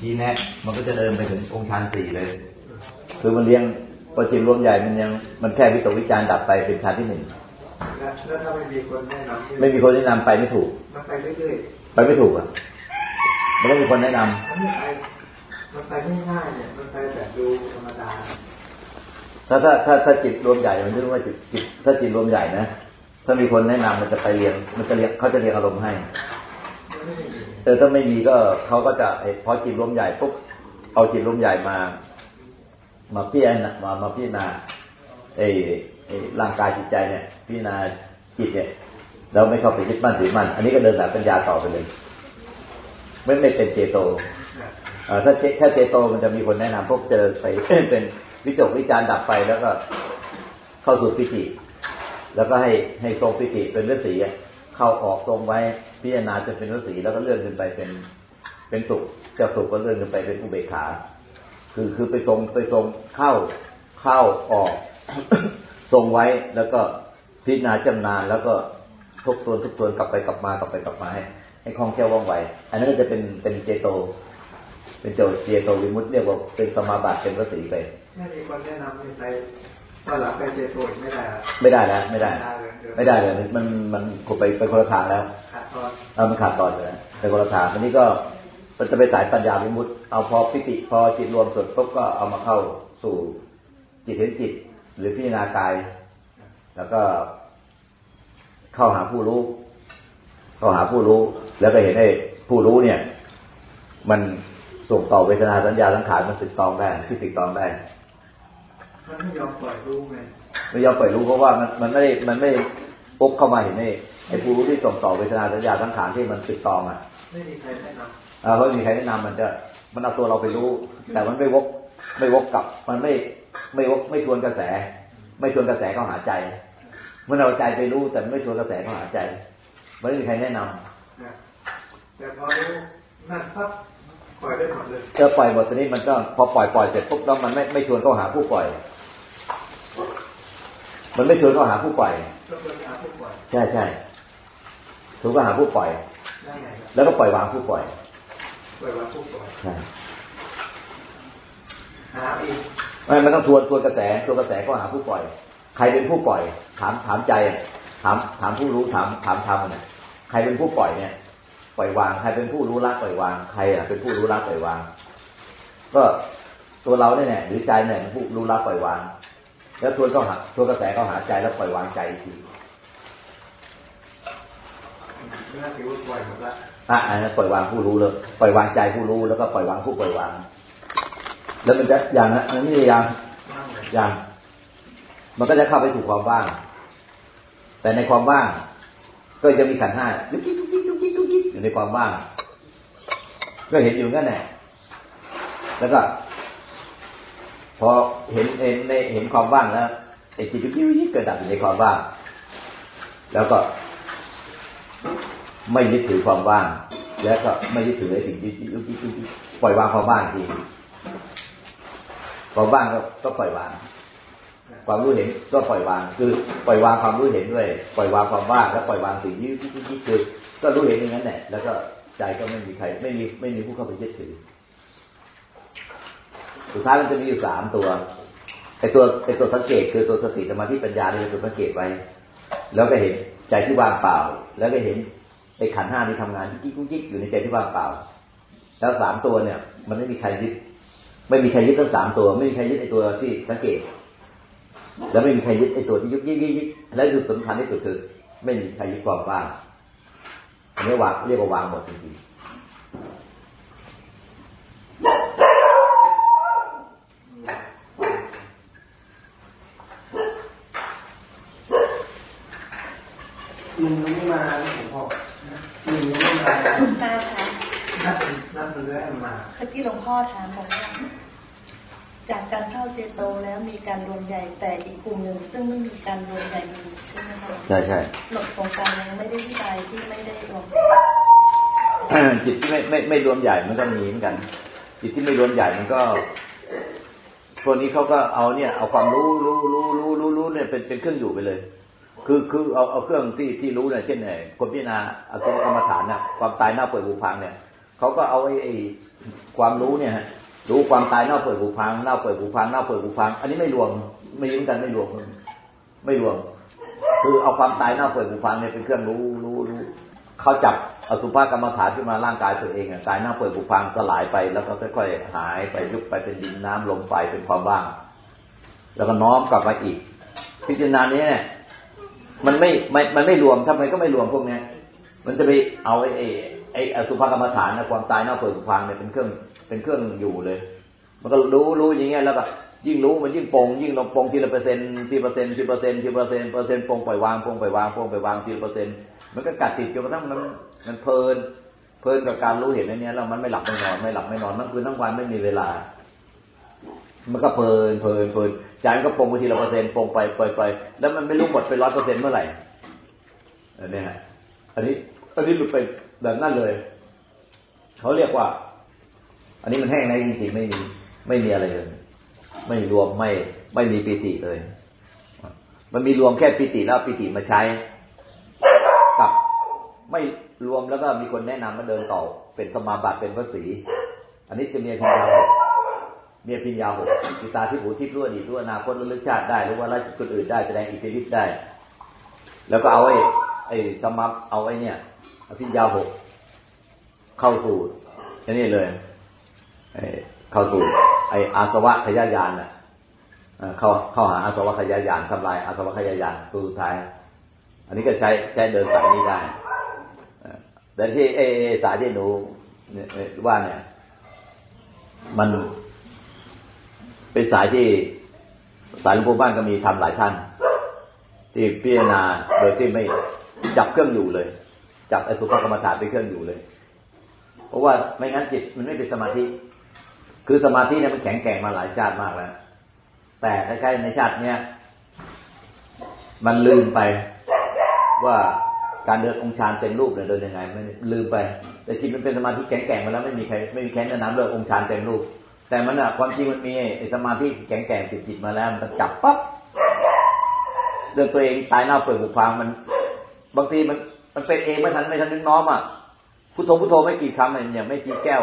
ชี้แนะ มันก็จะเดินไปถึงองค์ฌานสี่เลย คือมันเลี้ยงพอจิตรวมใหญ่มันยังมันแค่วิตกวิจารดับไปเป็นฌานที่หนึ่งแล้วถ้าไม่มีคนแนะนำไม่มีคนแนะนำไปไม่ถูกมันไปเรื่อยๆไปไม่ถูกอะมันต้องมีคนแนะนำมันไม่ไปมันไปไม่ง่ายเนี่ยมันไปแบบดูธรรมดาถ้าถ้าถ้าถ้าจิตรวมใหญ่มันเรียกว่าจิตจิตถ้าจิตรวมใหญ่นะถ้ามีคนแนะนำมันจะไปเรียนมันจะเรียนเขาจะเรียนอารมณ์ให้ แต่ถ้าไม่มีก็เขาก็จะพอจิตรวมใหญ่ปุ๊บเอาจิตรวมใหญ่มา มาพิจารณามามาพิจารณาไอ้ร่างกายจิตใจเนี่ย พิจารณาจิตเนี่ยเราไม่เข้าไปยึดมั่นถือมั่นอันนี้ก็เดินแบบปัญญาต่อไปเลย ไม่ไม่เป็นเจโตถ้าถ้าเจโตมันจะมีคนแนะนำพวกเจอไปเป็นวิจกวิจารดับไปแล้วก็เข้าสู่พิธีแล้วก็ให้ให้ทรงพิธีเป็นฤาษี เข้าออกทรงไว้พิจารณาจะเป็นฤาษีแล้วก็เลื่อนขึ้นไปเป็นเป็นสุขจะสุขก็เลื่อนขึ้นไปเป็นอุเบกขา คือคือไปทรงไปทรงเข้าเข้าออก ทรงไว้แล้วก็พิจารณาจำนานแล้วก็ทบทวนทบทวนกลับไปกลับมากลับไปกลับมาให้ให้คล่องแคล่วว่องไว อันนั้นก็จะเป็นเป็นเจโต เป็นโจเจโตวิมุตต์เรียกว่าเป็นสมาบัติเป็นพรสีไปไม่มีคนแนะนำไป ตอนหลังไปเจโตไม่ได้ไม่ได้แล้วไม่ได้ ไม่ได้เลยมันมันไปไปคนละทางแล้วขาดตอนเออมันขาดตอนเลยไปคนละทางอันนี้ก็มันจะไปสายปัญญาวิมุตต์เอาพอพิติพอจิตรวมสุดปุ๊บก็เอามาเข้าสู่จิตเห็นจิต หรือพิจารณากาย แล้วก็เข้าหาผู้รู้ เข้าหาผู้รู้ แล้วก็เห็นให้ผู้รู้เนี่ย มันส่งต่อเวทนาสัญญาสังขารมันติดตองได้ที่ติดตองได้ มันไม่ยอมปล่อยรู้ไงไม่ยอมปล่อยรู้เพราะว่ามันมันไม่ได้มันไม่ปุ๊บเข้ามาเห็นไอ้ไอ้ผู้รู้ที่ส่งต่อเวทนาสัญญาสังขารที่มันติดตองอะไม่มีใครแนะนำเออไม่มีใครแนะนำมันจะมันเอาตัวเราไปรู้ แต่มันไม่วกไม่วกกลับ มันไม่ไม่วกไม่ทวนกระแส ไม่ทวนกระแสเข้าหาใจ มันเอาใจไปรู้แต่ไม่ชวนกระแสเข้าหาใจไม่มีใครแนะนำแต่พอรู้นั่นปั๊บปล่อยได้หมดเลยเจอปล่อยหมดตอนนี้มันก็พอปล่อยปล่อยเสร็จปุ๊บแล้วมันไม่ไม่ชวนเข้าหาผู้ปล่อย มันไม่ชวนเข้าหาผู้ปล่อยใช่ใช่ถูกก็หาผู้ปล่อย แล้วก็ปล่อยวางผู้ปล่อย ปล่อยวางผู้ปล่อยใช่หาอีกไม่มันต้องทวนทวนกระแสทวนกระแสก็หาผู้ปล่อย ใครเป็นผู้ปล่อย ถามถามใจถามถามผู้รู้ถามถามธรรมเนี่ยใครเป็นผู้ปล่อยเนี่ย ปล่อยวาง ใครเป็นผู้รู้ละปล่อยวาง ใครอะเป็นผู้รู้ละปล่อยวาง ก็ตัวเราเนี่ยหรือใจเนี่ยเป็นผู้รู้ละปล่อยวาง แล้วทวนก็หาทวนกระแสก็หาใจแล้วปล่อยวางใจอีกทีอะอันนั้นปล่อยวางผู้รู้เลยปล่อยวางใจผู้รู้แล้วก็ปล่อยวางผู้ปล่อยวาง แล้วมันจะอย่างนั้นนี่อย่างอย่างมันก็จะเข้าไปสู่ความว่าง แต่ในความว่าง ก็จะมีขันห้ายุกยิกยุกยิกยุกยิกยุกยิกอยู่ในความว่าง ก็เห็นอยู่งั้นแหละแล้วก็ พอเห็นเห็นในเห็นความว่างแล้วไอ้จิตยุกยิกยุกยิกเกิดดับอยู่ในความว่าง แล้วก็ไม่ยึดถือความว่าง แล้วก็ไม่ยึดถือไอ้สิ่งที่ยุกยิกยุกยิกปล่อยวางความว่างทีความว่างก็ก็ปล่อยวาง ความรู้เห็นก็ปล่อยวาง คือปล่อยวางความรู้เห็นด้วย ปล่อยวางความว่างแล้วปล่อยวางสิ่งที่ที่ที่คือก็รู้เห็นอย่างนั้นแหละแล้วก็ใจก็ไม่มีใครไม่มีไม่มีผู้เข้าไปยึดถือ สุดท้ายมันจะมีอยู่สามตัวไอตัวไอตัวสังเกตคือตัวสติสมาธิปัญญาเนี่ยตัวสังเกตไว้ แล้วก็เห็นใจที่ว่างเปล่า แล้วก็เห็นไอขันห้าที่ทำงานกิ๊กกิ๊กอยู่ในใจที่ว่างเปล่า แล้วสามตัวเนี่ย มันไม่มีใครยึด ไม่มีใครยึดทั้งสามตัว ไม่มีใครยึดไอตัวที่สังเกต แล้วไม่มีใครยึดไอตัวที่ยุกยิกยิกยิกและจุดสำคัญที่สุดคือไม่มีใครยึดความว่างอันนี้วางเรียกว่าวางหมดจริงๆลุงไม่มาหลวงพ่อลุงไม่มาคุณตาคะนัดนัดเรื่อยมาเมื่อกี้หลวงพ่อถามบอกว่าจากการเข้าเจโตแล้วมีการรวมใหญ่แต่อีกกลุ่มหนึ่งซึ่งไม่มีการรวมใหญ่ใช่ไหมคะใช่ใช่หลบของการยังไม่ได้วิจัยที่ไม่ได้รวมจิตที่ไม่ไม่ไม่รวมใหญ่มันก็มีเหมือนกัน จิตที่ไม่รวมใหญ่มันก็พวกนี้เขาก็เอาเนี่ย เอาความรู้รู้รู้รู้รู้รู้เนี่ยเป็นเป็นเครื่องอยู่ไปเลย คือคือเอาเอาเครื่องที่ที่รู้เนี่ยเช่นไหนคนพิจารณาอสุภกรรมฐานเนี่ยความตายหน้าเปิดบูพังเนี่ยเขาก็เอาไอ้ไอ้ความรู้เนี่ยรู้ความตายเน่าเปิดผุพังเน่าเปิดผุพังเน่าเปิดผุพัง อันนี้ไม่รวมไม่ยืมกันไม่รวมไม่รวม คือเอาความตายเน่าเปิดผุพังเนี่ยเป็นเครื่องรู้รู้รู้เขาจับอสุภกรรมฐานขึ้นมาร่างกายตัวเองอะกายเน่าเปิดผุพังสลายไปแล้วก็ค่อยๆหายไปยุบไปเป็นดินน้ำลมไฟเป็นความว่าง แล้วก็น้อมกลับมาอีก พิจารณาเนี่ย มันไม่ไม่มันไม่รวมทำไมก็ไม่รวมพวกเนี้ย มันจะไปเอาไอ้ไอ้อสุภกรรมฐานนะความตายเน่าเปื่อยผุพังเนี่ยเป็นเครื่องเป็นเครื่องอยู่เลย มันก็รู้รู้อย่างเงี้ยแล้วก็ยิ่งรู้มันยิ่งปลงยิ่งลงปลงทีละเปอร์เซ็นต์ทีเปอร์เซ็นต์ทีเปอร์เซ็นต์ทีเปอร์เซ็นต์เปอร์เซ็นต์ปลงปล่อยวางปลงปล่อยวางปลงปล่อยวางทีละเปอร์เซ็นต์มันก็กัดติดจนกระทั่งมันมันเพลิน เพลินกับการรู้เห็นอันนี้แล้วมันไม่หลับไม่นอนไม่หลับไม่นอนทั้งคืนทั้งวันไม่มีเวลา มันก็เพลินเพลินเพลิน ใจมันก็ปงไปทีละเปอร์เซ็นต์ปงไปไปไปแล้วมันไม่รู้หมดไปร้อยเปอร์เซ็นต์เมื่อไหร่อันนี้ฮะอันนี้อันนี้มันเป็นแบบนั้นเลยเขาเรียกว่า อันนี้มันแห้งในจริงๆไม่มีไม่มีอะไรเลย ไม่รวมไม่ไม่มีปิติเลย มันมีรวมแค่ปิติแล้วปิติมาใช้กับไม่รวมแล้วก็มีคนแนะนำมาเดินต่อเป็นสมาบัติเป็นพระสี อันนี้จะมีพิญญาห กมีพิญญาหกกิตาที่หูที่รู้อดีตรู้อนาคตระลึกชาติได้รู้ว่าราชคนอื่นได้แสดงอิทธิฤทธิ์ได้ แล้วก็เอาไอ้ไอ้สมับเอาไอ้เนี่ยพิญญาหกเข้าสู่อันนี้เลยเข้าสู่ไอ้อาสวะขยายานน่ะเข้าเข้าหาอาสวะขยายานทำลายอาสวะขยายานตัวสุดท้าย อันนี้ก็ใช้ใช้เดินสายนี้ได้แต่ที่เอสายที่หนูว่าเนี่ย มัน เป็นสายที่สายหลวงปู่บ้านก็มีทำหลายท่าน ที่พิจารณาโดยที่ไม่จับเครื่องอยู่เลย จับไอสุภกรรมฐานเป็นเครื่องอยู่เลย เพราะว่าไม่งั้นจิตมันไม่เป็นสมาธิ คือสมาธิเนี่ยมันแข็งแกร่งมาหลายชาติมากแล้ว แต่ใกล้ๆในชาติเนี้ยมันลืมไปว่าการเดินองค์ฌานเต็มรูปเนี่ยเดินยังไงไม่ลืมไป แต่จิตมันเป็นสมาธิแข็งแกร่งมาแล้วไม่มีใครไม่มีใครแนะนำเรื่ององค์ฌานเต็มรูป แต่มันอะความจริงมันมีไอ้สมาธิแข็งแกร่งติดจิตมาแล้วมันจับปั๊บเรื่องตัวเองตายหน้าเปิดหูฟังมัน บางทีมันมันเป็นเองไม่ทันไม่ทันนึกน้อมอะพุทโธพุทโธไม่กี่คำอย่างไม่จีแก้ว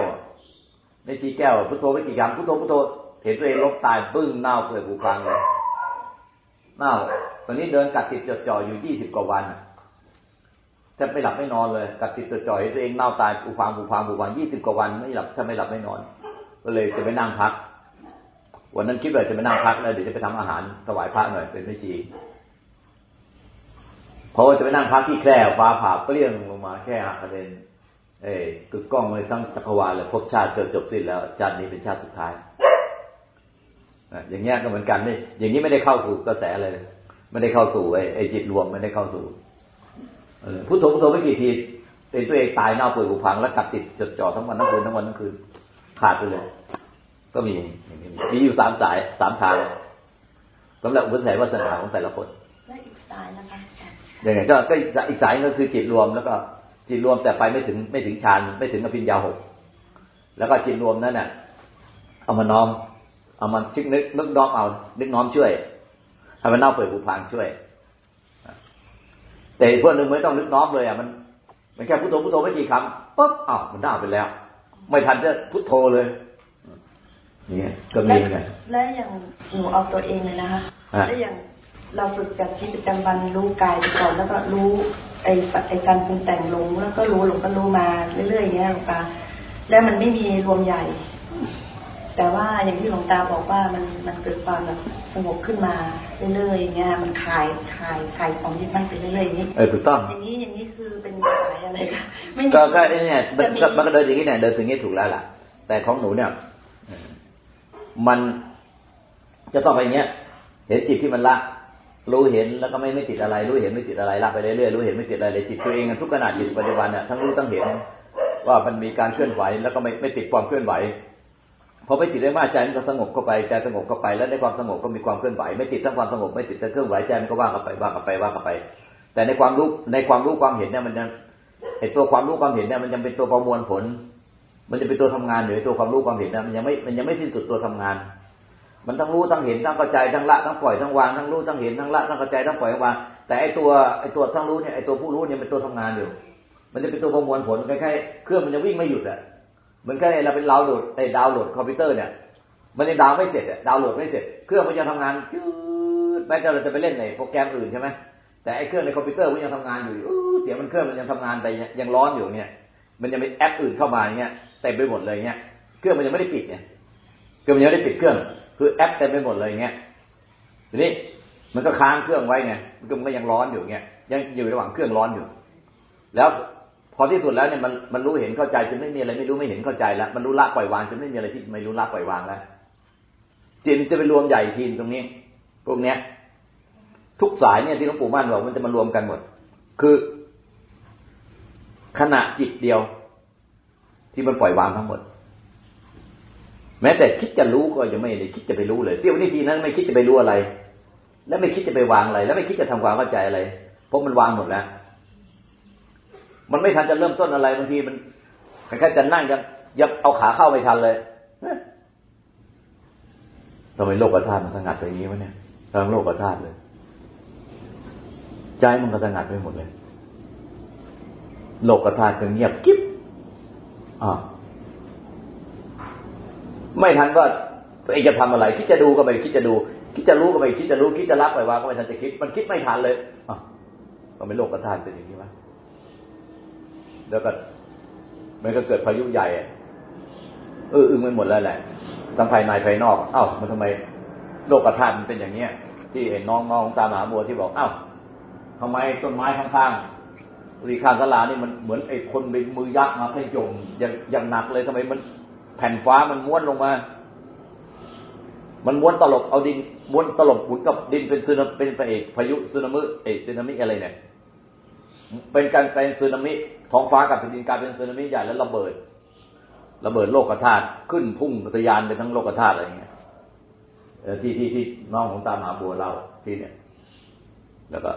ในจีแก้วพุทโธไม่กี่คำพุทโธพุทโธเห็นตัวเองลบตายปึ้งเน่าเปื่อยผุพังเลยเน่าตอนนี้เดินกัดติดจดจ่ออยู่ยี่สิบกว่าวันแทบไม่หลับไม่นอนเลยกัดติดจดจ่อเห็นตัวเองเน่าตายผุพังผุพังผุพังยี่สิบกว่าวันไม่หลับถ้าไม่หลับไม่นอน ก็เลยจะไปนั่งพัก วันนั้นคิดว่าจะไปนั่งพักแล้วเดี๋ยวจะไปทำอาหารถวายพระหน่อยเป็นไม่ชีเพราะว่าจะไปนั่งพักที่แคร่ฟ้าผ่าเปรี้ยงลงมาแค่หักกระเด็นเอ้กึกก้องเลยทั้งจักรวาลเลยพบชาติเกิดจบสิ้นแล้วชาตินี้เป็นชาติสุดท้ายอย่างเงี้ยก็เหมือนกันนี่อย่างนี้ไม่ได้เข้าสู่กระแสเลย ไม่ได้เข้าสู่ไอ้จิตรวมไม่ได้เข้าสู่พุทโธพุทโธไม่กี่ทีเป็นตัวเองตายเน่าเปื่อยผุพังแล้วกลับติดจดจ่อทั้งวันทั้งคืนทั้งวันทั้งคืน ขาดไปเลย ก็มี มีอยู่สามสายสามทางสำหรับอุปสรรควาสนาของแต่ละคนและอีกสายนะคะยังไงก็อีกสายก็คือจิตรวมแล้วก็จิตรวมแต่ไปไม่ถึงไม่ถึงฌานไม่ถึงอภิญญาหกแล้วก็จิตรวมนั้นเนี่ยเอามาน้อม เอามันชิกนึกนึกน้อมเอา นึกน้อมช่วยให้มันเน่าเปื่อยผุพังช่วย แต่พวกหนึ่งไม่ต้องนึกน้อมเลยอะมัน มันแค่พุทโธพุทโธไม่กี่คำปุ๊บอ้าวมันเน่าไปแล้ว ไม่ทันจะพุทโธเลยนี่ก็มีไงและอย่างหนูเอาตัวเองเลยนะคะและอย่างเราฝึกจากชีวิตประจำวันรู้กายไปก่อนแล้วก็รู้ไอ้ไอ้การปรุงแต่งลงแล้วก็รู้หลงก็รู้มาเรื่อยๆอย่างเงี้ยหลวงตาแล้วมันไม่มีรวมใหญ่ แต่ว่าอย่างที่หลวงตาบอกว่ามันมันเกิดความแบบสงบขึ้นมาเรื่อยๆอย่างเงี้ยมันคลายคลายคลายความยึดมั่นไปเรื่อยๆอย่างนี้เออถูกต้องอย่างนี้อย่างนี้คือเป็นสายอะไรคะไม่ก็ก็เนี่ยมันก็เดินอย่างนี้เนี่ยเดินถึงนี้ถูกแล้วล่ะ แต่ของหนูเนี่ยมันจะต้องไปเงี้ย เห็นจิตที่มันละรู้เห็นแล้วก็ไม่ไม่ติดอะไร รู้เห็นไม่ติดอะไรละไปเรื่อยๆรู้เห็นไม่ติดอะไรเลยจิตตัวเองทุกขณะจิตปัจจุบันเนี่ยทั้งรู้ทั้งเห็น ว่ามันมีการเคลื่อนไหวแล้วก็ไม่ไม่ติดความเคลื่อนไหว พอไม่ติดได้มากใจมันก็สงบเข้าไปใจสงบเข้าไป แล้วในความสงบก็มีความเคลื่อนไหวไม่ติดทั้งความสงบไม่ติดทั้งเคลื่อนไหวใจมันก็ว่างกันไปว่างกันไปว่างกันไป แต่ในความรู้ในความรู้ความเห็นเนี่ยมันยังไอตัวความรู้ความเห็นเนี่ยมันยังเป็นตัวประมวลผล มันจะเป็นตัวทำงานอยู่ตัวความรู้ความเห็นเนี่ยมันยังไม่มันยังไม่สิ้นสุดตัวทำงาน มันทั้งรู้ทั้งเห็นทั้งเข้าใจทั้งละทั้งปล่อยทั้งวางทั้งรู้ทั้งเห็นทั้งละทั้งเข้าใจทั้งปล่อยทั้งวางแต่ไอตัวไอตัวทั้งรู้เนี่ยไอตัวผู้รู้เนี่ยเป็นตัวทำงานอยู่ มันจะเป็นตัวประมวลผลคล้ายๆเครื่องมันจะวิ่งไม่หยุดอะ เหมือนกับเราเป็นดาวโหลดไอ้ดาวโหลดคอมพิวเตอร์เนี่ย มันยังดาวไม่เสร็จดาวโหลดไม่เสร็จ เครื่องมันยังทำงานจืดแม้แต่เราจะไปเล่นในโปรแกรมอื่นใช่ไหมแต่ไอ้เครื่องในคอมพิวเตอร์มันยังทำงานอยู่เสียงมันเครื่องมันยังทำงานไปยังร้อนอยู่เนี่ย มันยังมีแอปอื่นเข้ามาเงี้ยเต็มไปหมดเลยเงี้ยเครื่องมันยังไม่ได้ปิดเนี่ยเครื่องมันยังไม่ได้ปิดเครื่อง คือแอปเต็มไปหมดเลยเงี้ยทีนี้มันก็ค้างเครื่องไว้ไงมันก็ยังร้อนอยู่เงี้ยยังอยู่ระหว่างเครื่องร้อนอยู่ แล้ว พอที่สุดแล้วเนี่ยมันมันรู้เห็นเข้าใจจนไม่มีอะไรไม่รู้ไม่เห็นเข้าใจแล้ว มันรู้ละปล่อยวางจนไม่มีอะไรที่ไม่รู้ละปล่อยวางแล้วจิตจะไปรวมใหญ่ทีตรงนี้ พวกเนี้ย ทุกสายเนี่ยที่หลวงปู่มั่นบอกมันจะมารวมกันหมด คือขณะจิตเดียว ที่มันปล่อยวางทั้งหมด แม้แต่คิดจะรู้ก็ยังไม่ได้คิดจะไปรู้เลยเที่ยวนี้ทีนั้นไม่คิดจะไปรู้อะไร และไม่คิดจะไปวางอะไร แล้วไม่คิดจะทำความเข้าใจอะไรเพราะมันวางหมดแล้ว มันไม่ทันจะเริ่มต้นอะไรบางทีมันแค่จะนั่งยังยังเอาขาเข้าไม่ทันเลยทำไมโลกธาตุมันสงัดไปอย่างนี้วะเนี่ยทั้งโลกธาตุเลย ใจมันก็สงัดไปหมดเลย โลกธาตุก็เงียบกิ๊บอ่าไม่ทันว่าตัวเองจะทำอะไร คิดจะดูก็ไม่คิดจะดู คิดจะรู้ก็ไม่คิดจะรู้ คิดจะรับไปว่าก็ไม่ทันจะคิด มันคิดไม่ทันเลยอะก็ไม่โลกธาตุเป็นอย่างนี้วะ แล้วก็มันก็เกิดพายุใหญ่เอออึ้งไปหมดแล้วแหละทั้งภายในภายนอกเอ้ามันทำไมโลกธาตุมันเป็นอย่างเนี้ย ที่เห็นน้องน้องตามหาบัวที่บอกเอ้าทำไมต้นไม้ข้างๆรีข้างสลานี่มันเหมือนไอ้คนเป็นมือยักษ์มาให้ยมอย่างอย่างหนักเลยทำไมมันแผ่นฟ้ามันม้วนลงมา มันม้วนตลบเอาดินม้วนตลบหมุนกับดินเป็นซึนาเป็นพระเอกพายุซึนามิเอกซึนามิอะไรเนี่ย เป็นการเป็นซึนามิท้องฟ้ากับแผ่นดินกลายเป็นซึนามิใหญ่แล้วระเบิด ระเบิดโลกธาตุขึ้นพุ่งทะยานไปทั้งโลกธาตุอะไรเงี้ยที่ที่ที่น้องของตามหาบัวเราที่เนี่ย แล้วก็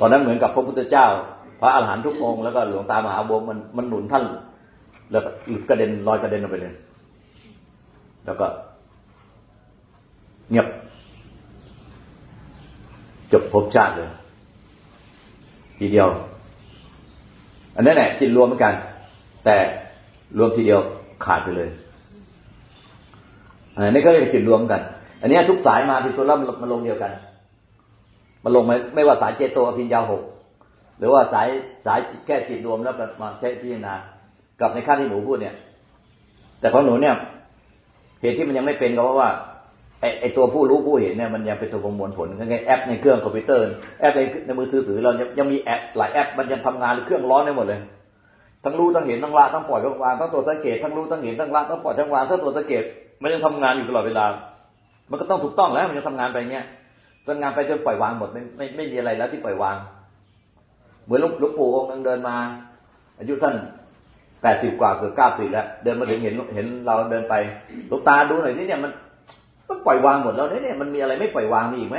ตอนนั้นเหมือนกับพระพุทธเจ้า พระอาหารหันต์ทุกองค์แล้วก็หลวงตามหาบัวมันมันหนุนท่าน แล้วก็หลุดกระเด็นลอยกระเด็นออกไปเลย แล้วก็ เงียบจบภพชาติเลย ทีเดียว อันนั้นแหละจิตรวมเหมือนกัน แต่รวมทีเดียวขาดไปเลยอันนี้ก็เรียกจิตรวมกัน อันนี้ทุกสายมาที่ตัวรับมาลงเดียวกันมาลงไม่ไม่ว่าสายเจโตอภิญญาหกหรือว่าสายสายแค่จิตรวมแล้วมาใช้พิจารณากับในขั้นที่หนูพูดเนี่ย แต่ของหนูเนี่ย เหตุที่มันยังไม่เป็นก็เพราะว่า ไอไอตัวผู้รู้ผู้เห็นเนี่ยมันยังเป็นตัวประมวลผลยังไงแอปในเครื่องคอมพิวเตอร์แอปในในมือถือถือเรายังมีแอปหลายแอปมันยังทำงานเครื่องร้อนได้หมดเลย ทั้งรู้ทั้งเห็นทั้งละทั้งปล่อยทั้งวางทั้งตัวสังเกตทั้งรู้ทั้งเห็นทั้งละทั้งปล่อยทั้งวางทั้งตัวสังเกตมันยังทำงานอยู่ตลอดเวลา มันก็ต้องถูกต้องแล้ว มันจะทำงานไปเงี้ยทำงานไปจนปล่อยวางหมดไม่ไม่ไม่มีอะไรแล้วที่ปล่อยวาง เหมือนลูกปู่องค์นึงเดินมา อายุท่านแปดสิบกว่าเกือบเก้าสิบแล้วเดินมาถึงเห็นเห็นเราเดินไปลูกตาดูหน่อยนี่เนี่ยมัน มันปล่อยวางหมดแล้วเนี่ยมันมีอะไรไม่ปล่อยวางมีอีกไหม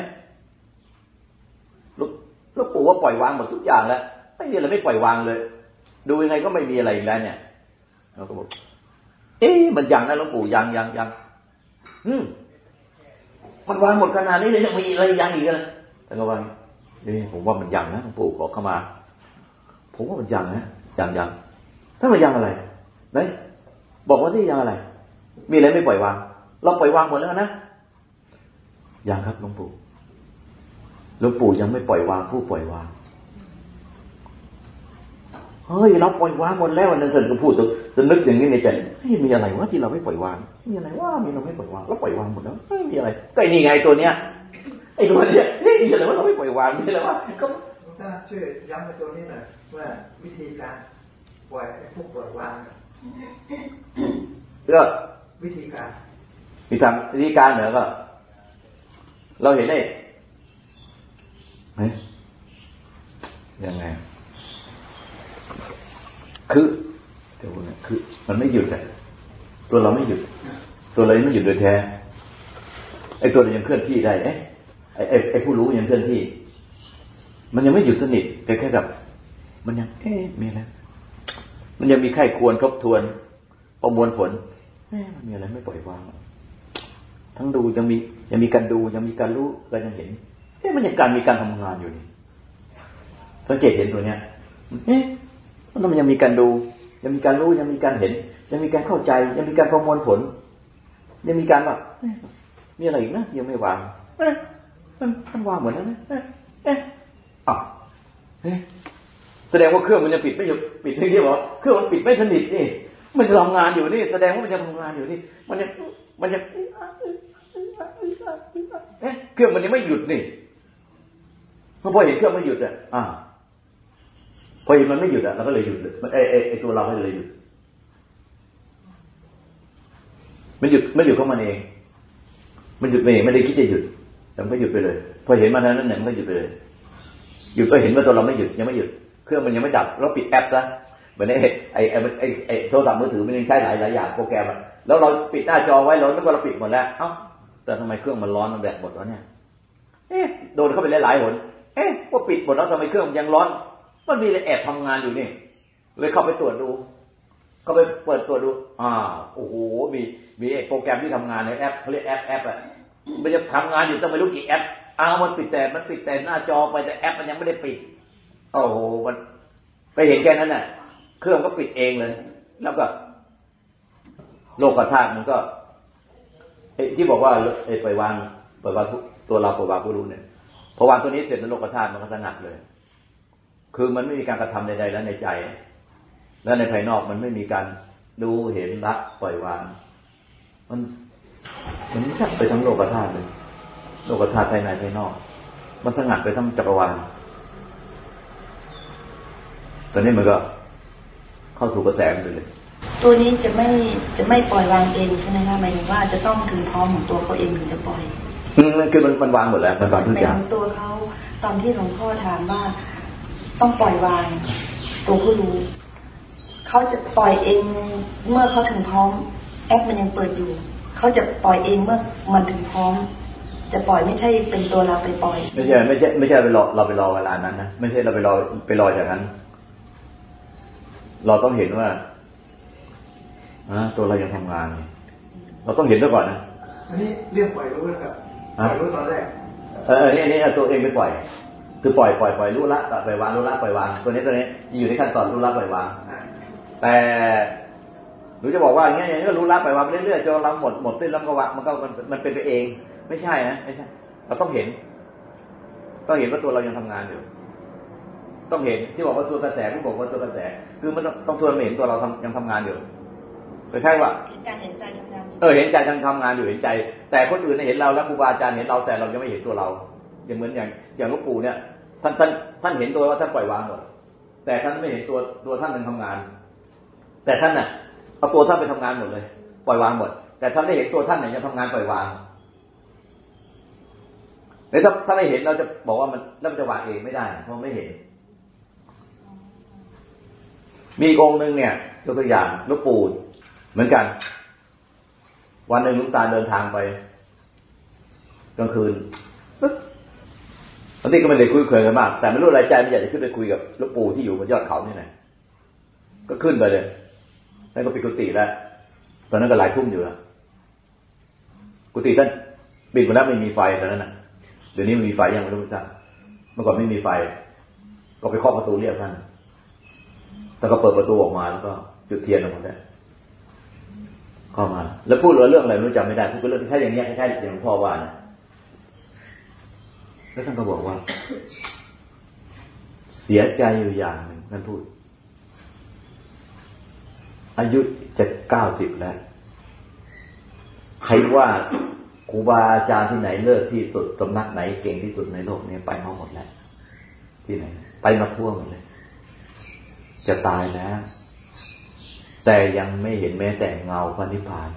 ลูกลูกปู่ว่าปล่อยวางหมดทุกอย่างแล้วไม่มีอะไรไม่ปล่อยวางเลย ดูยังไงก็ไม่มีอะไรอีกแล้วเนี่ยเราก็บอกเอ๊ะมันยังนะลูกปู่ยังยังยังอืมมันวางหมดขนาดนี้เลยยังมีอะไรยังอีกเลยแต่ก็ว่านี่ผมว่ามันยังนะหลวงปู่ขอเข้ามา ผมว่ามันยังนะยังยังถ้ามันยังอะไรไหนบอกว่าที่ยังอะไร มีอะไรไม่ปล่อยวาง เราปล่อยวางหมดแล้วนะ ยังครับหลวงปู่หลวงปู่ยังไม่ปล่อยวางผู้ปล่อยวางเฮ้ยเราปล่อยวางหมดแล้วนั่นเสร็จก็พูดจะนึกอย่างนี้ในใจเฮ้ยมีอะไรวะที่เราไม่ปล่อยวาง มีอะไรวะมีเราไม่ปล่อยวางเราปล่อยวางหมดแล้วไม่มีอะไรก็ไอ้นี่ไงตัวเนี้ยไอ้ตัวเนี้ยเฮ้ยมีอะไรวะเราไม่ปล่อยวางมีอะไรวะก็ถ้าช่วยย้ำในตัวนี้หน่อยว่าวิธีการปล่อยผู้ปล่อยวางก็วิธีการวิธีวิธีการเหนือก็ เราเห็นได้ไหมยังไง คือเดี๋ยวนะคือ มันไม่หยุดอะตัวเราไม่หยุด ตัวเราไม่หยุดโดยแท้ไอ้ตัวเรายังเคลื่อนที่ได้เอ๊ะไอ้ไอ้ผู้รู้ยังเคลื่อนที่ มันยังไม่หยุดสนิทแต่แค่กับ มันยังเอ๊ะมีอะไรมันยังมีไข้ควรทบทวน ประมวลผลมันมีอะไรไม่ปล่อยวางทั้งดูยังมี ยังมีการดูยังมีการรู้ก็ยังเห็นเอ๊ะมันยังการมีการทำงานอยู่นี่สังเกตเห็นตัวเนี้ยเอ๊ะมันยังมีการดู ยังมีการรู้ยังมีการเห็น ยังมีการเข้าใจ ยังมีการประมวลผล ยังมีการแบบมีอะไรอีกนะยังไม่วางมันมันวางเหมือนนั้นนะเอ๊ะอะแสดงว่าเครื่องมันยังปิดไม่หยุดปิดไม่เรียบร้อยเครื่องมันปิดไม่สนิทนี่มันจะทำงานอยู่นี่ แสดงว่ามันจะทำงานอยู่นี่ มันยังมันยัง เอ๊ะเครื่องมันยังไม่หยุดนี่พอเห็นเครื่องไม่หยุดอะอ่าพอเห็นมันไม่หยุดอะเราก็เลยหยุดเลยไอ้ไอ้ไอ้ตัวเราก็เลยหยุดมันหยุดไม่หยุดของมันเอง มันหยุดเองไม่ได้คิดจะหยุดแต่มันก็หยุดไปเลย พอเห็นมันนั้นเนี่ยมันก็หยุดไปเลยหยุดก็เห็นว่าตัวเราไม่หยุดยังไม่หยุดเครื่องมันยังไม่ดับเราปิดแอปซะเหมือนไอ้ไอ้ไอ้ไอ้โทรศัพท์มือถือมันยังใช้หลายหลายอย่างโปรแกรมแล้วเราปิดหน้าจอไว้เราแล้วก็เราปิดหมดแล้วเอ้า แต่ทำไมเครื่องมันร้อนมันแบตหมดแล้วเนี่ย เอ๊ะโดนเข้าไปหลายๆหน เอ๊ะว่าปิดหมดแล้วทำไมเครื่องมันยังร้อน มันมีอะไรแอบทำงานอยู่นี่ เลยเข้าไปตรวจดูเข้าไปเปิดตรวดู อ่า โอ้โห มีมีโปรแกรมที่ทำงานในแอปเขาเรียกแอปแอปอะมันจะทำงานอยู่ต้องไม่รู้กี่แอปอ้าวมันปิดแต่มันปิดแต่หน้าจอไปแต่แอปมันยังไม่ได้ปิด โอ้โห มัน ไปเห็นแค่นั้นน่ะ เครื่องก็ปิดเองเลย แล้วก็ โลกธาตุมันก็ ที่บอกว่าไอ้ปล่อยวางปล่อยวางตัวเราปล่อยวางผู้รู้เนี่ยพอวางตัวนี้เสร็จในโลกธาตุมันก็สงัดเลย คือมันไม่มีการกระทำใดๆแล้วในใจ และในภายนอกมันไม่มีการดูเห็นละปล่อยวาง มันมันชัดไปทั้งโลกธาตุเลยโลกธาตุภายในภายนอก มันสงัดไปทั้งจักรวาลตอนนี้มันก็เข้าสู่กระแสไปเลย ตัวนี้จะไม่จะไม่ปล่อยวางเองใช่ไหมคะหมายถึงว่าจะต้องถึงพร้อมของตัวเขาเองถึงจะปล่อยอืมคือมันมันวางหมดแล้วมันวางทุกอย่างตัวเขาตอนที่หลวงพ่อถามว่าต้องปล่อยวางตัวผู้รู้เขาจะปล่อยเองเมื่อเขาถึงพร้อม แอปมันยังเปิดอยู่เขาจะปล่อยเองเมื่อมันถึงพร้อม จะปล่อยไม่ใช่เป็นตัวเราไปปล่อย ไม่ใช่ไม่ใช่ไม่ใช่ไปรอเราไปรอเวลานั้นนะไม่ใช่เราไปรอไปรอจากนั้น เราต้องเห็นว่า นะตัวเรายังทำงาน เราต้องเห็นซะก่อนนะอันนี้เรื่องปล่อยรู้นะครับปล่อยรู้ตอนแรกเออนี่นี่ตัวเองไปปล่อย คือปล่อยปล่อยปล่อยรู้ละปล่อยวางรู้ละปล่อยวางตัวนี้ตัวนี้อยู่ในขั้นตอนรู้ละปล่อยวาง แต่หนูจะบอกว่าอย่างเงี้ยอย่างนี้ก็รู้ละปล่อยวางไปเรื่อยๆจนเราหมดหมดสิ้นแล้วก็วางมันก็มันมันเป็นไปเอง ไม่ใช่นะไม่ใช่เราต้องเห็น ต้องเห็นว่าตัวเรายังทำงานอยู่ ต้องเห็นที่บอกว่าตัวกระแสผู้บอกว่าตัวกระแส คือมันต้องต้องตัวเห็นตัวเราทำยังทำงานอยู่ ไม่ใช่ว่าเห็นใจเห็นใจทำงานเออเห็นใจทำทำงานอยู่เห็นใจ แต่คนอื่นเห็นเราแล้วครูบาอาจารย์เห็นเราแต่เรายังไม่เห็นตัวเรา อย่างเหมือนอย่างอย่างหลวงปู่เนี่ยท่านท่านท่านเห็นตัวว่าท่านปล่อยวางหมดแต่ท่านไม่เห็นตัวตัวท่านยังทำงาน แต่ท่านน่ะเอาตัวท่านไปทำงานหมดเลย ปล่อยวางหมด แต่ท่านไม่เห็นตัวท่านไหนยังทำงานปล่อยวางแล้วถ้าถ้าไม่เห็นเราจะบอกว่ามันแล้วมันจะวางเองไม่ได้ เพราะไม่เห็น มีองค์หนึ่งเนี่ยยกตัวอย่างลูกปู่ เหมือนกัน วันหนึ่งลุงตาเดินทางไปกลางคืนบางทีก็ไม่ได้คุยเคยกันมาก แต่ไม่รู้อะไรใจไม่อยากจะขึ้นไปคุยกับลูกปู่ที่อยู่บนยอดเขานี่ไงก็ขึ้นไปเลยแล้วก็ปิดกุฏิแล้วตอนนั้นก็หลายทุ่มอยู่แล้วกุฏิท่านปิดหมดแล้วไม่มีไฟตอนนั้นนะเดี๋ยวนี้มีไฟยังไม่รู้จักเมื่อก่อนไม่มีไฟ ก็ไปเคาะประตูเรียกท่านแล้วก็เปิดประตูออกมาแล้วก็จุดเทียนออกมาได้ เข้ามา แล้วพูดเรื่องอะไรไม่รู้จำไม่ได้พูดเรื่องแค่อย่างเงี้ยแค่อย่างพ่อว่านะแล้วท่านก็บอกว่า เสียใจอยู่อย่างหนึ่งท่านพูด อายุจะเก้าสิบแล้ว ใครว่าครูบาอาจารย์ที่ไหนเลิศที่สุดตำนักไหนเก่งที่สุดในโลกนี้ไปมาหมดแล้ว ที่ไหน ไปมาทั่วหมดเลย จะตายแล้ว แต่ยังไม่เห็นแม้แต่เงาพระนิพพาน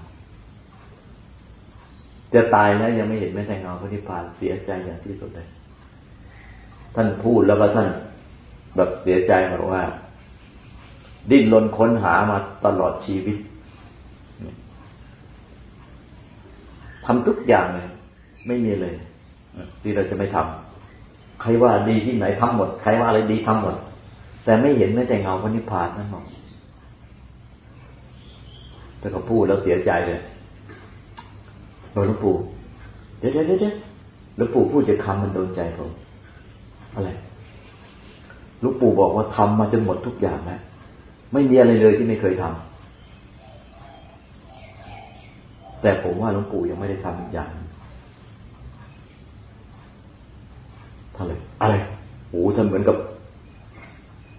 จะตายแล้วยังไม่เห็นแม้แต่เงาพระนิพพานเสียใจอย่างที่สุดเลย ท่านพูดแล้วก็ท่านแบบเสียใจบอกว่า ดิ้นรนค้นหามาตลอดชีวิตทำทุกอย่างเลย ไม่มีเลยที่เราจะไม่ทำใครว่าดีที่ไหนทำหมด ใครว่าอะไรดีทำหมด แต่ไม่เห็นแม้แต่เงาพระนิพพานนั่นหรอก แต่ก็พูดแล้วเสียใจเลยหลวงปู่เดี๋ยวเดี๋ยวเดี๋ยวหลวงปู่พูดจะคำมันโดนใจผมอะไรหลวงปู่บอกว่าทำมาจนหมดทุกอย่างแล้วไม่มีอะไรเลยที่ไม่เคยทแต่ผมว่าหลวงปู่ยังไม่ได้ทำอีกอย่างท่านเลยอะไรโอ้ท่านเหมือนกับ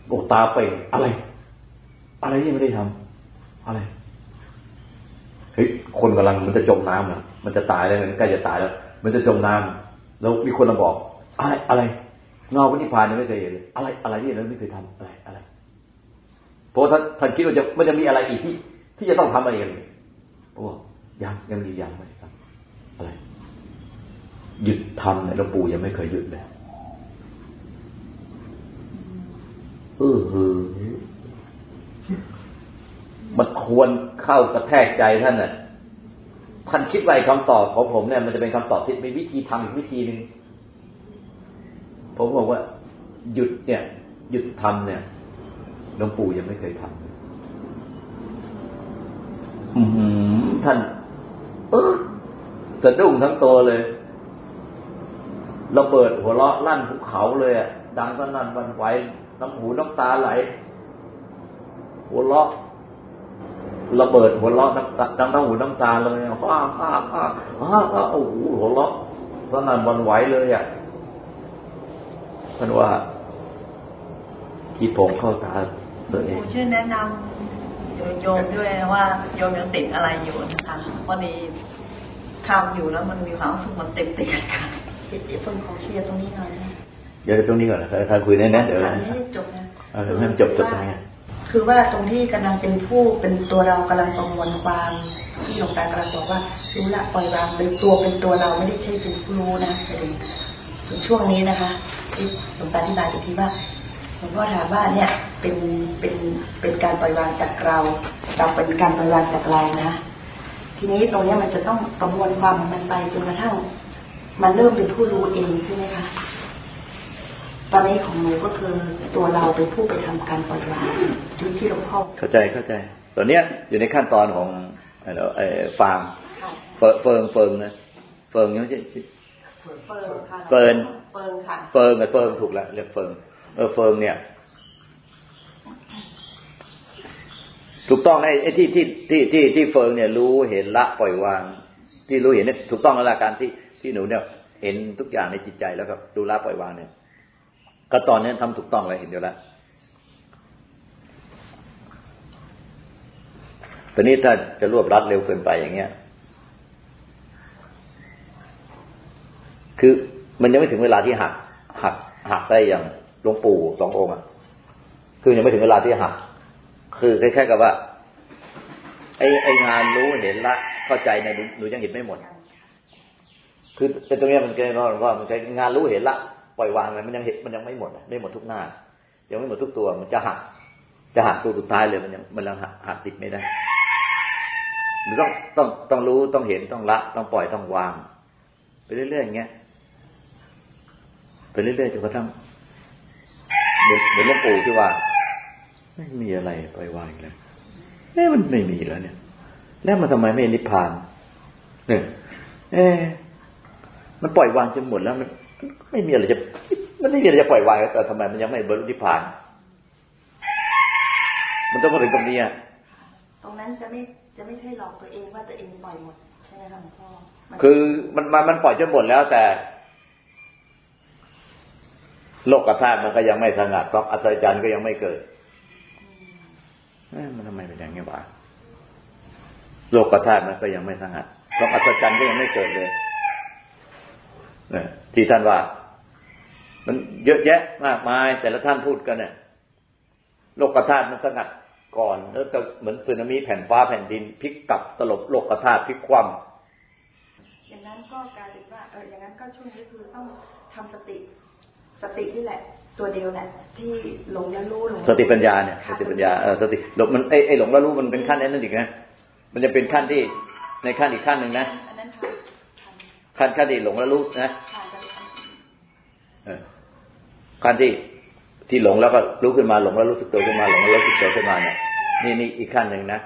โอกตาเป่งอะไร อะไรที่ไม่ได้ทำอะไร เฮ้ยคนกำลังมันจะจมน้ำนะมันจะตายแล้วมันใกล้จะตายแล้ว มันจะจมน้ำแล้วมีคนมาบอก อะไรอะไรเงาพระนิพพานยังไม่เคยเห็นเลยอะไรอะไรที่เราไม่เคยทำอะไรอะไร เพราะท่านท่านคิดว่าจะมันจะมีอะไรอีกที่ ที่จะต้องทำอะไรเองโอ้ยังยังมีย่างไม่ทำอะไร หยุดทำเนี่ยหลวงปู่ยังไม่เคยหยุดเลยเออเออ มันควรเข้ากระแทกใจท่านน่ะท่านคิดไว้คำตอบของผมเนี่ยมันจะเป็นคำตอบที่มีวิธีทำอีกวิธีหนึ่งผมบอกว่า หยุดเนี่ย หยุดทำเนี่ยหลวงปู่ยังไม่เคยทำอืมท่านเออสะดุ้งทั้งตัวเลยระเบิดหัวเราะลั่นภูเขาเลยอะดังสนั่นวันไหวน้ำหูน้ำตาไหลหัวเราะ ระเบิดหัวเราะน้ำตาน้ำหูน้ำตาเลยฮ่าฮ่าฮ่าฮ่าฮ่าโอ้โหหัวเราะสนั่นวันไหวเลยอะท่านว่าที่ผมเข้าตาตัวเองช่วยแนะนำโยมด้วยว่าโยมยังติดอะไรอยู่นะคะวันนี้ทำอยู่แล้วมันมีความสุขมันเต็มติดกันเดี๋ยวคนขอเคลียร์ตรงนี้หน่อยนะเดี๋ยวตรงนี้ก่อนนะถ้าคุยแน่ๆเดี๋ยวให้จบนะให้จบจบตรงนี้ คือว่าตรงที่กำลังเป็นผู้เป็นตัวเรากำลังประมวลความที่หลวงตากำลังบอกว่ารู้ละปล่อยวางเป็นตัวเป็นตัวเราไม่ได้ใช่เป็นผู้รู้นะแต่ถึงช่วงนี้นะคะที่หลวงตาอธิบายอีกทีว่าหลวงพ่อถามว่าเนี่ยเป็นเป็นเป็นการปล่อยวางจากเราเราเป็นการปล่อยวางจากเรานะ ทีนี้ตรงนี้มันจะต้องประมวลความมันไปจนกระทั่งมันเริ่มเป็นผู้รู้เองใช่ไหมคะ ตอนนี้ของหนูก็คือตัวเราเป็นผู้ไปทำการปล่อยวางจุดที่หลวงพ่อเข้าใจเข้าใจ ตอนเนี้ยอยู่ในขั้นตอนของไอ้ฟางเฟิงเฟิงเฟิงนะเฟิงยังไม่ใช่เฟิงค่ะเฟิงเฟิงค่ะเฟิงกับเฟิงถูกแล้วเรียกเฟิงเออเฟิงเนี่ย ถูกต้องไอ้ที่ที่ที่ที่ที่เฟิงเนี่ย รู้เห็นละปล่อยวาง ที่รู้เห็นเนี่ยถูกต้องแล้วการที่ที่หนูเนี่ย เห็นทุกอย่างในจิตใจแล้วก็ดูละปล่อยวางเนี่ย ก็ตอนนี้ทำถูกต้องเลยเห็นอยู่แล้วตอนนี้ถ้าจะรวบรัดเร็วเกินไปอย่างเงี้ย คือมันยังไม่ถึงเวลาที่หัก หัก หักได้อย่างหลวงปู่สององค์อะ คือยังไม่ถึงเวลาที่หัก คือแคล้ายๆกับว่า ไอ้ไอ้งานรู้เห็นละเข้าใจเนี่ยหนูยังเห็นไม่หมด คือแต่ตรงนี้มันเกินว่ามันใช้งานรู้เห็นละ ปล่อยวางไรมันยังเห็นมันยังไม่หมดไม่หมดทุกหน้า ยังไม่หมดทุกตัวมันจะหัก จะหักตัวสุดท้ายเลยมันยังมันยังหักติดไม่ได้หรือต้องต้องต้องรู้ต้องเห็นต้องละ ต้องปล่อยต้องวาง ไปเรื่อยๆอย่างเงี้ยไปเรื่อยๆจนกระทั่งเหมือนเหมือนหลวงปู่ที่ว่า ไม่มีอะไรปล่อยวางเลยเอ๊ะมันไม่มีแล้วเนี่ย แล้วมันทำไมไม่นิพพานเนี่ยเอ๊ะมันปล่อยวางจนหมดแล้วมัน ไม่มีอะไรจะมันไม่มีอะไรจะปล่อยวางแต่ทำไมมันยังไม่บรรลุนิพพาน มันต้องมาถึงตรงนี้อะตรงนั้นจะไม่จะไม่ใช่หลอกตัวเองว่าตัวเองปล่อยหมดใช่ไหมคะหลวงพ่อคือมันมันมันปล่อยจนหมดแล้วแต่ โลกกระทามันก็ยังไม่สงัดก็อัศจรรย์ก็ยังไม่เกิดมันทำไมเป็นอย่างนี้วะโลกกระทามันก็ยังไม่สงัดก็อัศจรรย์ก็ยังไม่เกิดเลย ที่ท่านว่า มันเยอะแยะมากมาย แต่ละท่านพูดกันเนี่ยโลกธาตุมันสงัดก่อน แล้วจะเหมือนสึนามิแผ่นฟ้าแผ่นดินพลิกกลับตลบโลกธาตุพลิกคว่ำอย่างนั้นก็กลายเป็นว่าเอออย่างนั้นก็ช่วงนี้คือต้องทำสติ สตินี่แหละ ตัวเดียวแหละที่หลงแล้วรู้หลงสติปัญญาเนี่ยสติปัญญาเออสติหลงมันไอไอหลงแล้วรู้มันเป็นขั้นนั้นนั่นอีกนะมันจะเป็นขั้นที่ในขั้นอีกขั้นหนึ่งนะ ขั้นขั้นที่หลงแล้วรู้นะขั้นที่ที่หลงแล้วก็รู้ขึ้นมาหลงแล้วรู้สึกตัวขึ้นมาหลงแล้วรู้สึกตัวขึ้นมาเนี่ยนี่นี่อีกขั้นหนึ่งนะ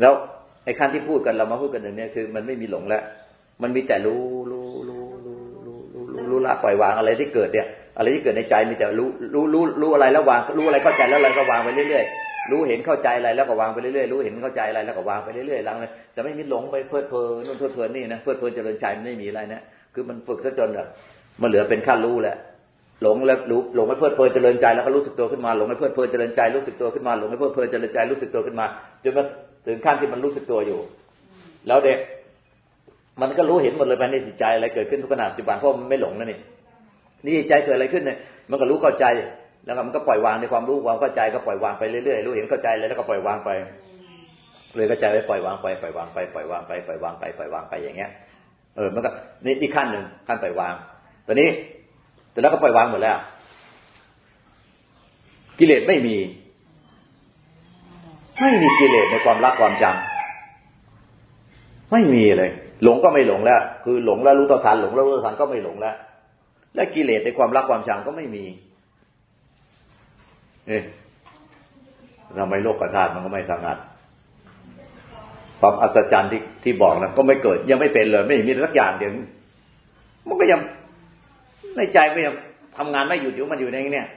แล้วไอ้ขั้นที่พูดกันเรามาพูดกันอย่างนี้คือ มันไม่มีหลงแล้ว มันมีแต่รู้รู้รู้รู้รู้รู้รู้ละปล่อยวางอะไรที่เกิดเนี่ย อะไรที่เกิดในใจมีแต่รู้รู้รู้รู้อะไรแล้ววางรู้อะไรเข้าใจแล้วอะไรก็วางไปเรื่อยๆ รู้เห็นเข้าใจอะไรแล้วก็วางไปเรื่อยๆรู้เห็นเข้าใจอะไรแล้วก็วางไปเรื่อยๆลังเลยจะไม่มีหลงไปเพลิดเพลินนู่นเพลิดเพลินนี่นะเพลิดเพลินเจริญใจมันไม่มีอะไรนะคือมันฝึกซะจนแบบมันเหลือเป็นขั้นรู้แหละหลงแล้วรู้หลงไม่เพลิดเพลินเจริญใจแล้วก็รู้สึกตัวขึ้นมาหลงไม่เพลิดเพลินเจริญใจรู้สึกตัวขึ้นมาหลงไม่เพลิดเพลินเจริญใจรู้สึกตัวขึ้นมาจนมาถึงขั้นที่มันรู้สึกตัวอยู่ แล้วเด็กมันก็รู้เห็นหมดเลยภายในจิตใจอะไรเกิดขึ้นทุกขณะปัจจุบันเพราะมันไม่หลงนั่นเองนี่ใจเกิดอะไรขึ้นเนี่ยมันก็รู้เข้าใจ แล้วมันก็ปล่อยวางในความรู้ความเข้าใจก็ปล่อยวางไปเรื่อยๆรู้เห็นเข้าใจเลยแล้วก็ปล่อยวางไปเลยเข้าใจไปปล่อยวางไปปล่อยวางไปปล่อยวางไปปล่อยวางไปปล่อยวางไปอย่างเงี้ย เออมันก็นี่อีกขั้นหนึ่งขั้นปล่อยวางตอนนี้แต่แล้วก็ปล่อยวางหมดแล้ว กิเลสไม่มีไม่มีกิเลสในความรักความจำไม่มีเลย หลงก็ไม่หลงแล้ว คือหลงแล้วรู้ต่อทันหลงแล้วรู้ต่อทันก็ไม่หลงแล้ว และกิเลสในความรักความชังก็ไม่มี เอ๊ะทำไมโลกธาตุมันก็ไม่สงัด ความอัศจรรย์ที่ที่บอกนะก็ไม่เกิดยังไม่เป็นเลย ไม่มีสักอย่างเดียวมันก็ยังในใจก็ยังทำงานไม่หยุดอยู่มันอยู่ในนี้เนี่ย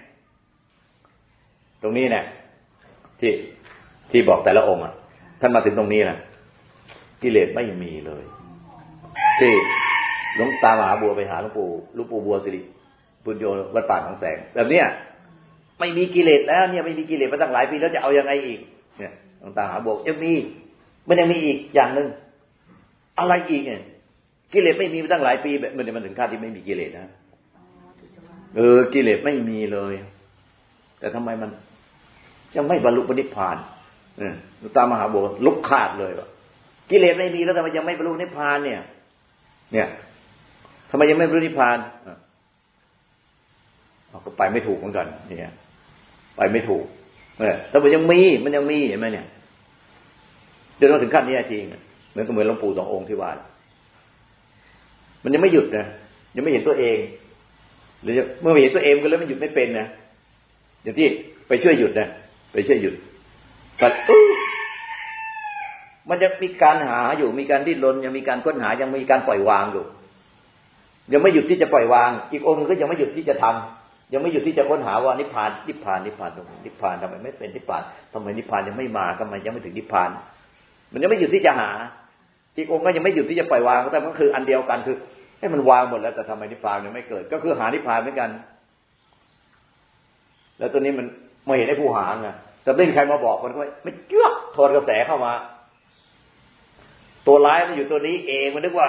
ตรงนี้เนี่ยที่ที่บอกแต่ละองค์อะท่านมาถึงตรงนี้นะกิเลสไม่มีเลย ที่หลวงตามหาบัวไปหาหลวงปู่หลวงปู่บัวสิริปุญโยวัดป่าของแสงแบบเนี้ย ไม่มีกิเลสแล้วเนี่ยไม่มีกิเลสมาตั้งหลายปีแล้วจะเอายังไงอีก เนี่ยหลวงตาหาบอกยังมีมันยังมีอีกอย่างหนึ่งอะไรอีกเนี่ยกิเลสไม่มีมาตั้งหลายปีแบบมันมันถึงขั้นที่ไม่มีกิเลสนะเออกิเลสไม่มีเลย แต่ทำไมมันยังไม่บรรลุปณิพานเนี่ยหลวงตามหาบอกลุกขาดเลยว่ากิเลสไม่มีแล้วทำไมยังไม่บรรลุนิพพานเนี่ย เนี่ยทำไมยังไม่บรรลุนิพพานเราก็ไปไม่ถูกเหมือนกัน เนี่ย ไปไม่ถูกเนี่ยแต่มันยังมีมันยังมีเห็นไหมเนี่ยจนมาถึงขั้นนี้จริงเหมือนกับเหมือนหลวงปู่สององค์ที่ว่ามันยังไม่หยุดนะยังไม่เห็นตัวเองหรือเมื่อเห็นตัวเองก็แล้วมันหยุดไม่เป็นนะอย่างที่ไปช่วยหยุดนะไปช่วยหยุดแต่มันยังมีการหาอยู่มีการดิ้นรนยังมีการค้นหายังมีการปล่อยวางอยู่ยังไม่หยุดที่จะปล่อยวาง อีกองค์ก็ยังไม่หยุดที่จะทำ ยังไม่หยุดที่จะค้นหาว่านิพพานนิพพานนิพพานตรงนิพพานทำไมไม่เป็นนิพพานทำไมนิพพานยังไม่มาทำไมยังไม่ถึงนิพพาน มันยังไม่หยุดที่จะหา อีกองค์ก็ยังไม่หยุดที่จะปล่อยวางแต่ก็คืออันเดียวกันคือให้มันวางหมดแล้วแต่ทำไมนิพพานยังไม่เกิด ก็คือหานิพพานเหมือนกัน แล้วตัวนี้มันไม่เห็นไอ้ผู้หาไงแต่ไม่มีใครมาบอกมันก็ไม่เจือกทอนกระแสเข้ามา ตัวร้ายมันอยู่ตัวนี้เองมันนึกว่า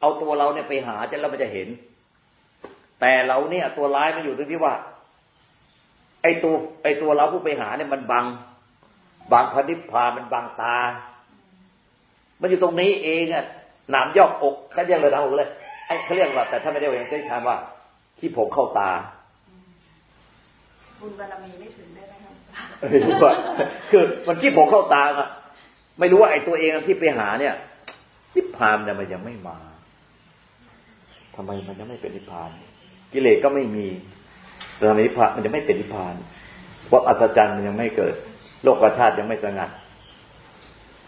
เอาตัวเราเนี่ยไปหาจะแล้วมันจะเห็น แต่เราเนี่ย ตัวร้ายมันอยู่ตรงที่ว่า ไอ้ตัว ไอ้ตัวเราผู้ไปหาเนี่ยมันบังบังพันิพพานมันบังตา มันอยู่ตรงนี้เองอะหนามยอกอกเขาเรียกเลยนะอกเลยไอ้เขาเรียกว่าแต่ถ้าไม่ได้เรียนก็ทานว่า ที่ผมเข้าตาบุญบารมีไม่ถึงได้ไหมครับคือมันขี้ผมเข้าตาอะไม่รู้ว่าไอ้ตัวเองที่ไปหาเนี่ยนิพพานแต่มันยังไม่มาทำไมมันยังไม่เป็นนิพพาน กิเลสก็ไม่มีแต่ทำไมนิพานมันจะไม่เป็นนิพพานเพราะอัศจรรย์มันยังไม่เกิด โลกประชาติยังไม่สงัด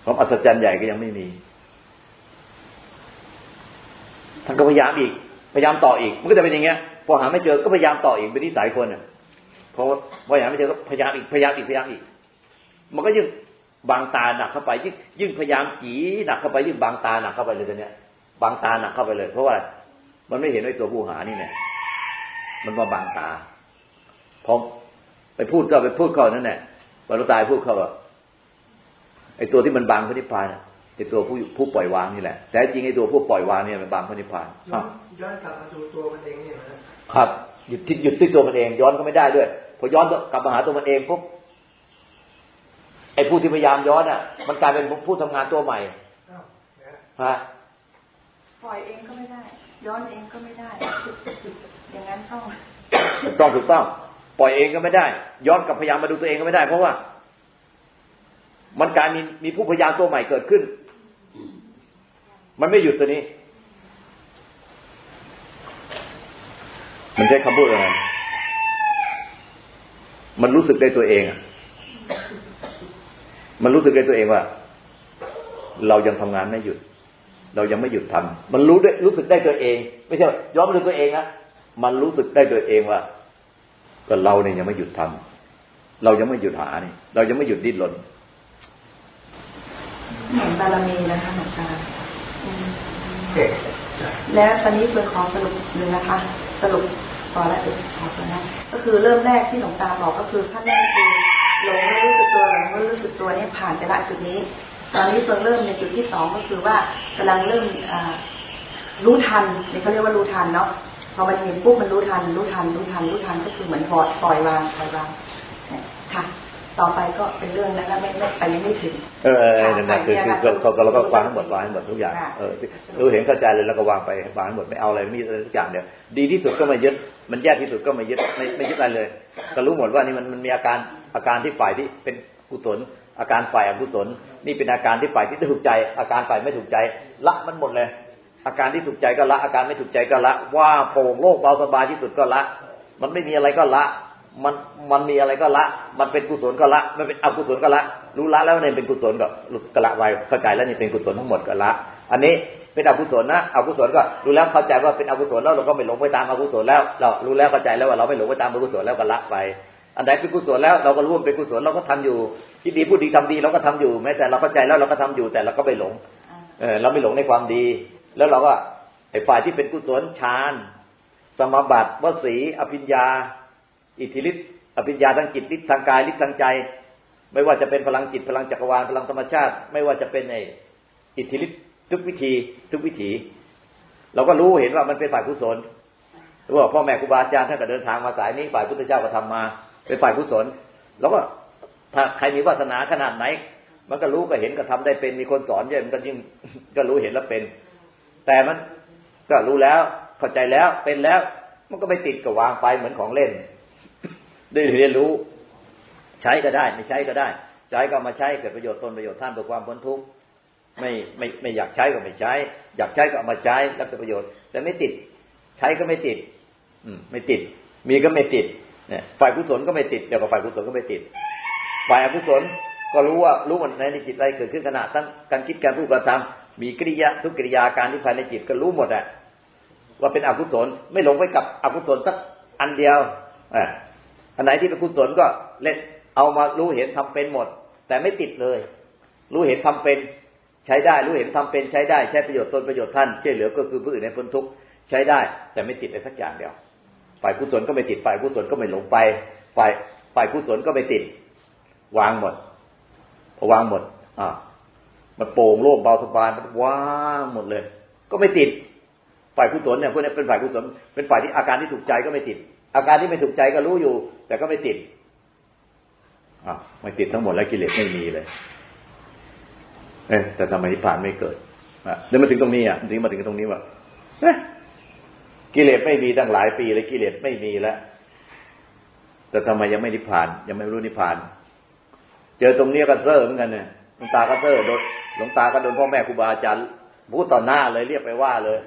ความอัศจรรย์ใหญ่ก็ยังไม่มีท่านก็พยายามอีก พยายามต่ออีก มันก็จะเป็นอย่างเงี้ย พอหาไม่เจอก็พยายามต่ออีกเป็นนิสัยคนเนี่ยพอพอหาไม่เจอก็พยายามอีกพยายามอีกพยายามอีก มันก็ยิ่งบางตาหนักเข้าไป ยิ่งยิ่งพยายามจีหนักเข้าไปยิ่งบางตาหนักเข้าไปเลยตอนเนี้ย บางตาหนักเข้าไปเลย เพราะว่ามันไม่เห็นไอ้ตัวผู้หานี่เนี่ย มันมาบางตาพอไปพูดก็ไปพูดเขานั่นแหละพอเราตายพูดเขาว่าไอ้ตัวที่มันบางพระนิพพานไอ้ตัวผู้ผู้ปล่อยวางนี่แหละ แต่จริงไอ้ตัวผู้ปล่อยวางเนี่ยมันบางพระนิพพานย้อนกลับมาดูตัวมันเองเนี่ยนะครับหยุดที่หยุดที่ตัวมันเอง ย้อนก็ไม่ได้ด้วย พอย้อนกลับมาหาตัวมันเองปุ๊บไอ้ผู้ที่พยายามย้อนอะ มันกลายเป็นผู้ทำงานตัวใหม่ฮะปล่อยเองก็ไม่ได้ ย้อนเองก็ไม่ได้ อย่างนั้นต้องถูกต้องถูกต้อง ปล่อยเองก็ไม่ได้ ย้อนกับพยายามมาดูตัวเองก็ไม่ได้ เพราะว่า มันกลายมีมีผู้พยายามตัวใหม่เกิดขึ้น มันไม่หยุดตัวนี้ มันใช้คำพูดอะไรมันรู้สึกได้ตัวเองอะมันรู้สึกได้ตัวเองว่า เรายังทำงานไม่หยุด เรายังไม่หยุดทำมันรู้ได้รู้สึกได้ตัวเอง ไม่ใช่ย้อนมาดูตัวเองนะ มันรู้สึกได้ตัวเองว่า ก็เราเนี่ยยังไม่หยุดทำเรายังไม่หยุดหานี่เรายังไม่หยุดดิ้นรนเหมือนบารมีนะคะหลวงตาแล้วตอนนี้เพื่อขอสรุปหนึ่งนะคะ สรุปพอแล้วเออขอแล้วนะก็คือเริ่มแรกที่หลวงตาบอกก็คือขั้นแรกคือหลงไม่รู้สึกตัวหลงไม่รู้สึกตัวนี่ผ่านไปละจุดนี้ ตอนนี้เพิ่งเริ่มในจุดที่สองก็คือว่ากำลังเริ่มรู้ทันนี่เขาเรียกว่ารู้ทันเนาะ พอมันเห็นปุ๊บมันรู้ทัน รู้ทัน รู้ทัน รู้ทันก็คือเหมือนปล่อยปล่อยวางปล่อยวางค่ะ ต่อไปก็เป็นเรื่องนั้นแล้วไม่ไม่ไปยังไม่ถึง เออนั่นแหละคือคือเราเราก็วางทั้งหมดวางทั้งหมดทุกอย่าง เออรู้เห็นเข้าใจเลยแล้วก็วางไปวางทั้งหมดไม่เอาอะไรมีอะไรทุกอย่างเดียวดีที่สุดก็ไม่ยึด มันแย่ที่สุดก็ไม่ยึดไม่ไม่ยึดอะไรเลยก็รู้หมดว่านี่มันมันมีอาการอาการที่ฝ่ายที่เป็นกุศลอาการฝ่ายอกุศลนี่เป็นอาการที่ฝ่ายที่ถูกใจ อาการฝ่ายไม่ถูกใจ ละมันหมดเลย อาการที่ถูกใจก็ละ อาการไม่ถูกใจก็ละ ว่าโปร่งโล่งเบาสบายที่สุดก็ละ มันไม่มีอะไรก็ละ มันมันมีอะไรก็ละ มันเป็นกุศลก็ละมันเป็นอกุศลก็ละ รู้ละแล้วเนี่ยเป็นกุศลก็กละไปเข้าใจแล้วนี่เป็นกุศลทั้งหมดก็ละ อันนี้เป็นอกุศลนะอกุศลก็รู้แล้วเข้าใจว่าเป็นอกุศลแล้วเราก็ไม่หลงไปตามอกุศลแล้ว เรารู้แล้วเข้าใจแล้วว่าเราไม่หลงไปตามอกุศลแล้วก็ละไป อันไหนเป็นกุศลแล้วเราก็รู้ว่าเป็นกุศลเราก็ทำอยู่คิดดีพูดดีทำดีเราก็ทำอยู่แม้แต่เราเข้าใจแล้วเราก็ทำอยู่แต่เราก็ไม่หลงเออเราไม่หลงในความดี แล้วเราก็ไอ้ฝ่ายที่เป็นกุศลฌานสมบัติวสีอภิญญา อิทธิฤทธิอภิญญาทางจิตฤทธิ์ทางกายฤทธิ์ทางใจ ไม่ว่าจะเป็นพลังจิตพลังจักรวาลพลังธรรมชาติ ไม่ว่าจะเป็นไออิทธิฤทธิ์ทุกวิธีทุกวิถี เราก็รู้เห็นว่ามันเป็นฝ่ายกุศลรู้ว่าพ่อแม่ครูบาอาจารย์ท่านก็เดินทางมาสายนี้ฝ่ายพุทธเจ้าก็ทำมาเป็นฝ่ายกุศลแล้วก็ถ้าใครมีวาสนาขนาดไหน มันก็รู้ก็เห็นก็ทำได้เป็นมีคนสอนเยอะมันก็ยิ่งก็รู้เห็นแล้วเป็น แต่มันก็รู้แล้วเข้าใจแล้วเป็นแล้ว มันก็ไม่ติดกับวางไปเหมือนของเล่น ได้เรียนรู้ ใช้ก็ได้ ไม่ใช้ก็ได้ ใช้ก็มาใช้เกิดประโยชน์ตนประโยชน์ท่านเพื่อความพ้นทุกข์ไม่ไม่ไม่อยากใช้ก็ไม่ใช้ อยากใช้ก็เอามาใช้แล้วเกิดประโยชน์ แต่ไม่ติด ใช้ก็ไม่ติด อืม ไม่ติด มีก็ไม่ติดเนี่ยฝ่ายกุศลก็ไม่ติดเดี๋ยวกับฝ่ายกุศลก็ไม่ติด ฝ่ายอกุศลก็รู้ว่ารู้ว่าในจิตใจเกิดขึ้นขณะตั้งการคิดการพูดการทำ มีกิริยาทุกกิริยาการที่ภายในจิตก็รู้หมดอะว่าเป็นอกุศลไม่หลงไปกับอกุศลสักอันเดียวอ่าอันไหนที่เป็นกุศลก็เล่นเอามารู้เห็นทำเป็นหมด แต่ไม่ติดเลย รู้เห็นทำเป็นใช้ได้ รู้เห็นทำเป็นใช้ได้ใช้ประโยชน์ตนประโยชน์ท่านช่วยเหลือก็คือผู้อื่นในพ้นทุกข์ใช้ได้ แต่ไม่ติดอะไรสักอย่างเดียวฝ่ายกุศลก็ไม่ติดฝ่ายกุศลก็ไม่หลงไปฝ่ายฝ่ายกุศลก็ไม่ติด วางหมดพอวางหมดอ่า มันโปร่งโล่งเบาสบายมันว่างหมดเลย ก็ไม่ติดฝ่ายกุศลเนี่ยพวกนี้เป็นฝ่ายกุศลเป็นฝ่ายที่อาการที่ถูกใจก็ไม่ติด อาการที่ไม่ถูกใจก็รู้อยู่ แต่ก็ไม่ติดอะไม่ติดทั้งหมดแล้วกิเลสไม่มีเลย เอ๊ะแต่ทำไมนิพพานไม่เกิดอะเดี๋ยวมาถึงตรงนี้อะถึงมาถึงตรงนี้ว่าเอ๊ะกิเลสไม่มีตั้งหลายปีเลยกิเลสไม่มีแล้วแต่ทำไมยังไม่นิพพาน ยังไม่รู้นิพพาน เจอตรงนี้ก็เซอร์เหมือนกันเนี่ยหลวงตาก็เซอร์โดน หลวงตาก็โดนพ่อแม่ครูบาอาจารย์พูดต่อหน้าเลยเรียกไปว่าเลย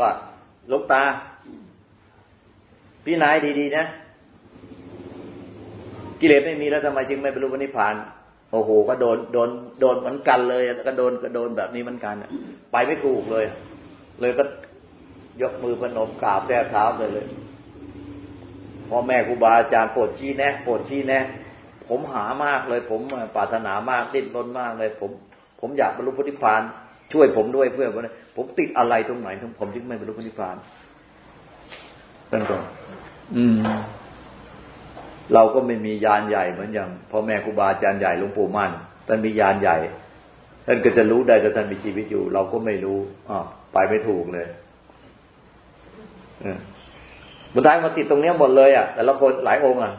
ว่าหลวงตา พี่นายดีๆนะ กิเลสไม่มีแล้วทำไมจึงไม่บรรลุนิพพาน โอ้โห ก็โดนโดนโดนเหมือนกันเลยก็โดนก็โดนแบบนี้เหมือนกันไปไม่ถูกเลย เลยก็ยกมือพนมกราบแก้เท้าเลยเลยพ่อแม่ครูบาอาจารย์โปรดชี้แนะโปรดชี้แนะ ผมหามากเลย ผมปรารถนามากดิ้นรนมากเลย ผม ผมอยากบรรลุนิพพานช่วยผมด้วยเพื่อผมติดอะไรตรงไหนผมจึงไม่บรรลุนิพพานเป็นก่อนอืม เราก็ไม่มียานใหญ่เหมือนอย่างพ่อแม่ครูบาอาจารย์ใหญ่หลวงปู่มั่นท่านมียานใหญ่ท่านก็จะรู้ได้แต่ท่านมีชีวิตอยู่ เราก็ไม่รู้อ๋อไปไม่ถูกเลยบุญท้ายมาติดตรงนี้หมดเลยอะแต่ละคนหลายองค์อะ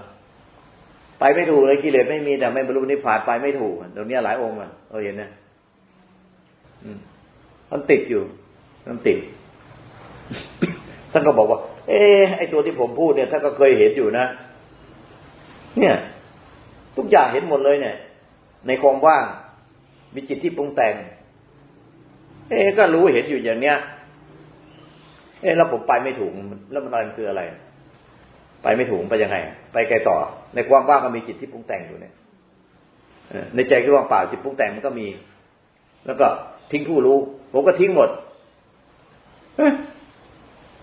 ไปไม่ถูกเลยกิเลสไม่มีแต่ไม่บรรลุนิพพานไปไม่ถูกตรงนี้หลายองค์อะเราเห็นนะมันติดอยู่มันติดท่านก็บอกว่า เอ๊ไอตัวที่ผมพูดเนี่ยท่านก็เคยเห็นอยู่นะเนี่ย ทุกอย่างเห็นหมดเลยเนี่ย ในความว่างมีจิตที่ปรุงแต่ง เอ๊ก็รู้เห็นอยู่อย่างเนี้ย เอ๊แล้วผมไปไม่ถูกแล้วมันอะไรคืออะไร ไปไม่ถูกไปยังไง ไปไกลต่อ ในความว่างก็มีจิตที่ปรุงแต่งอยู่เนี่ยในใจที่ว่างเปล่าจิตปรุงแต่งมันก็มี แล้วก็ทิ้งผู้รู้ ผมก็ทิ้งหมด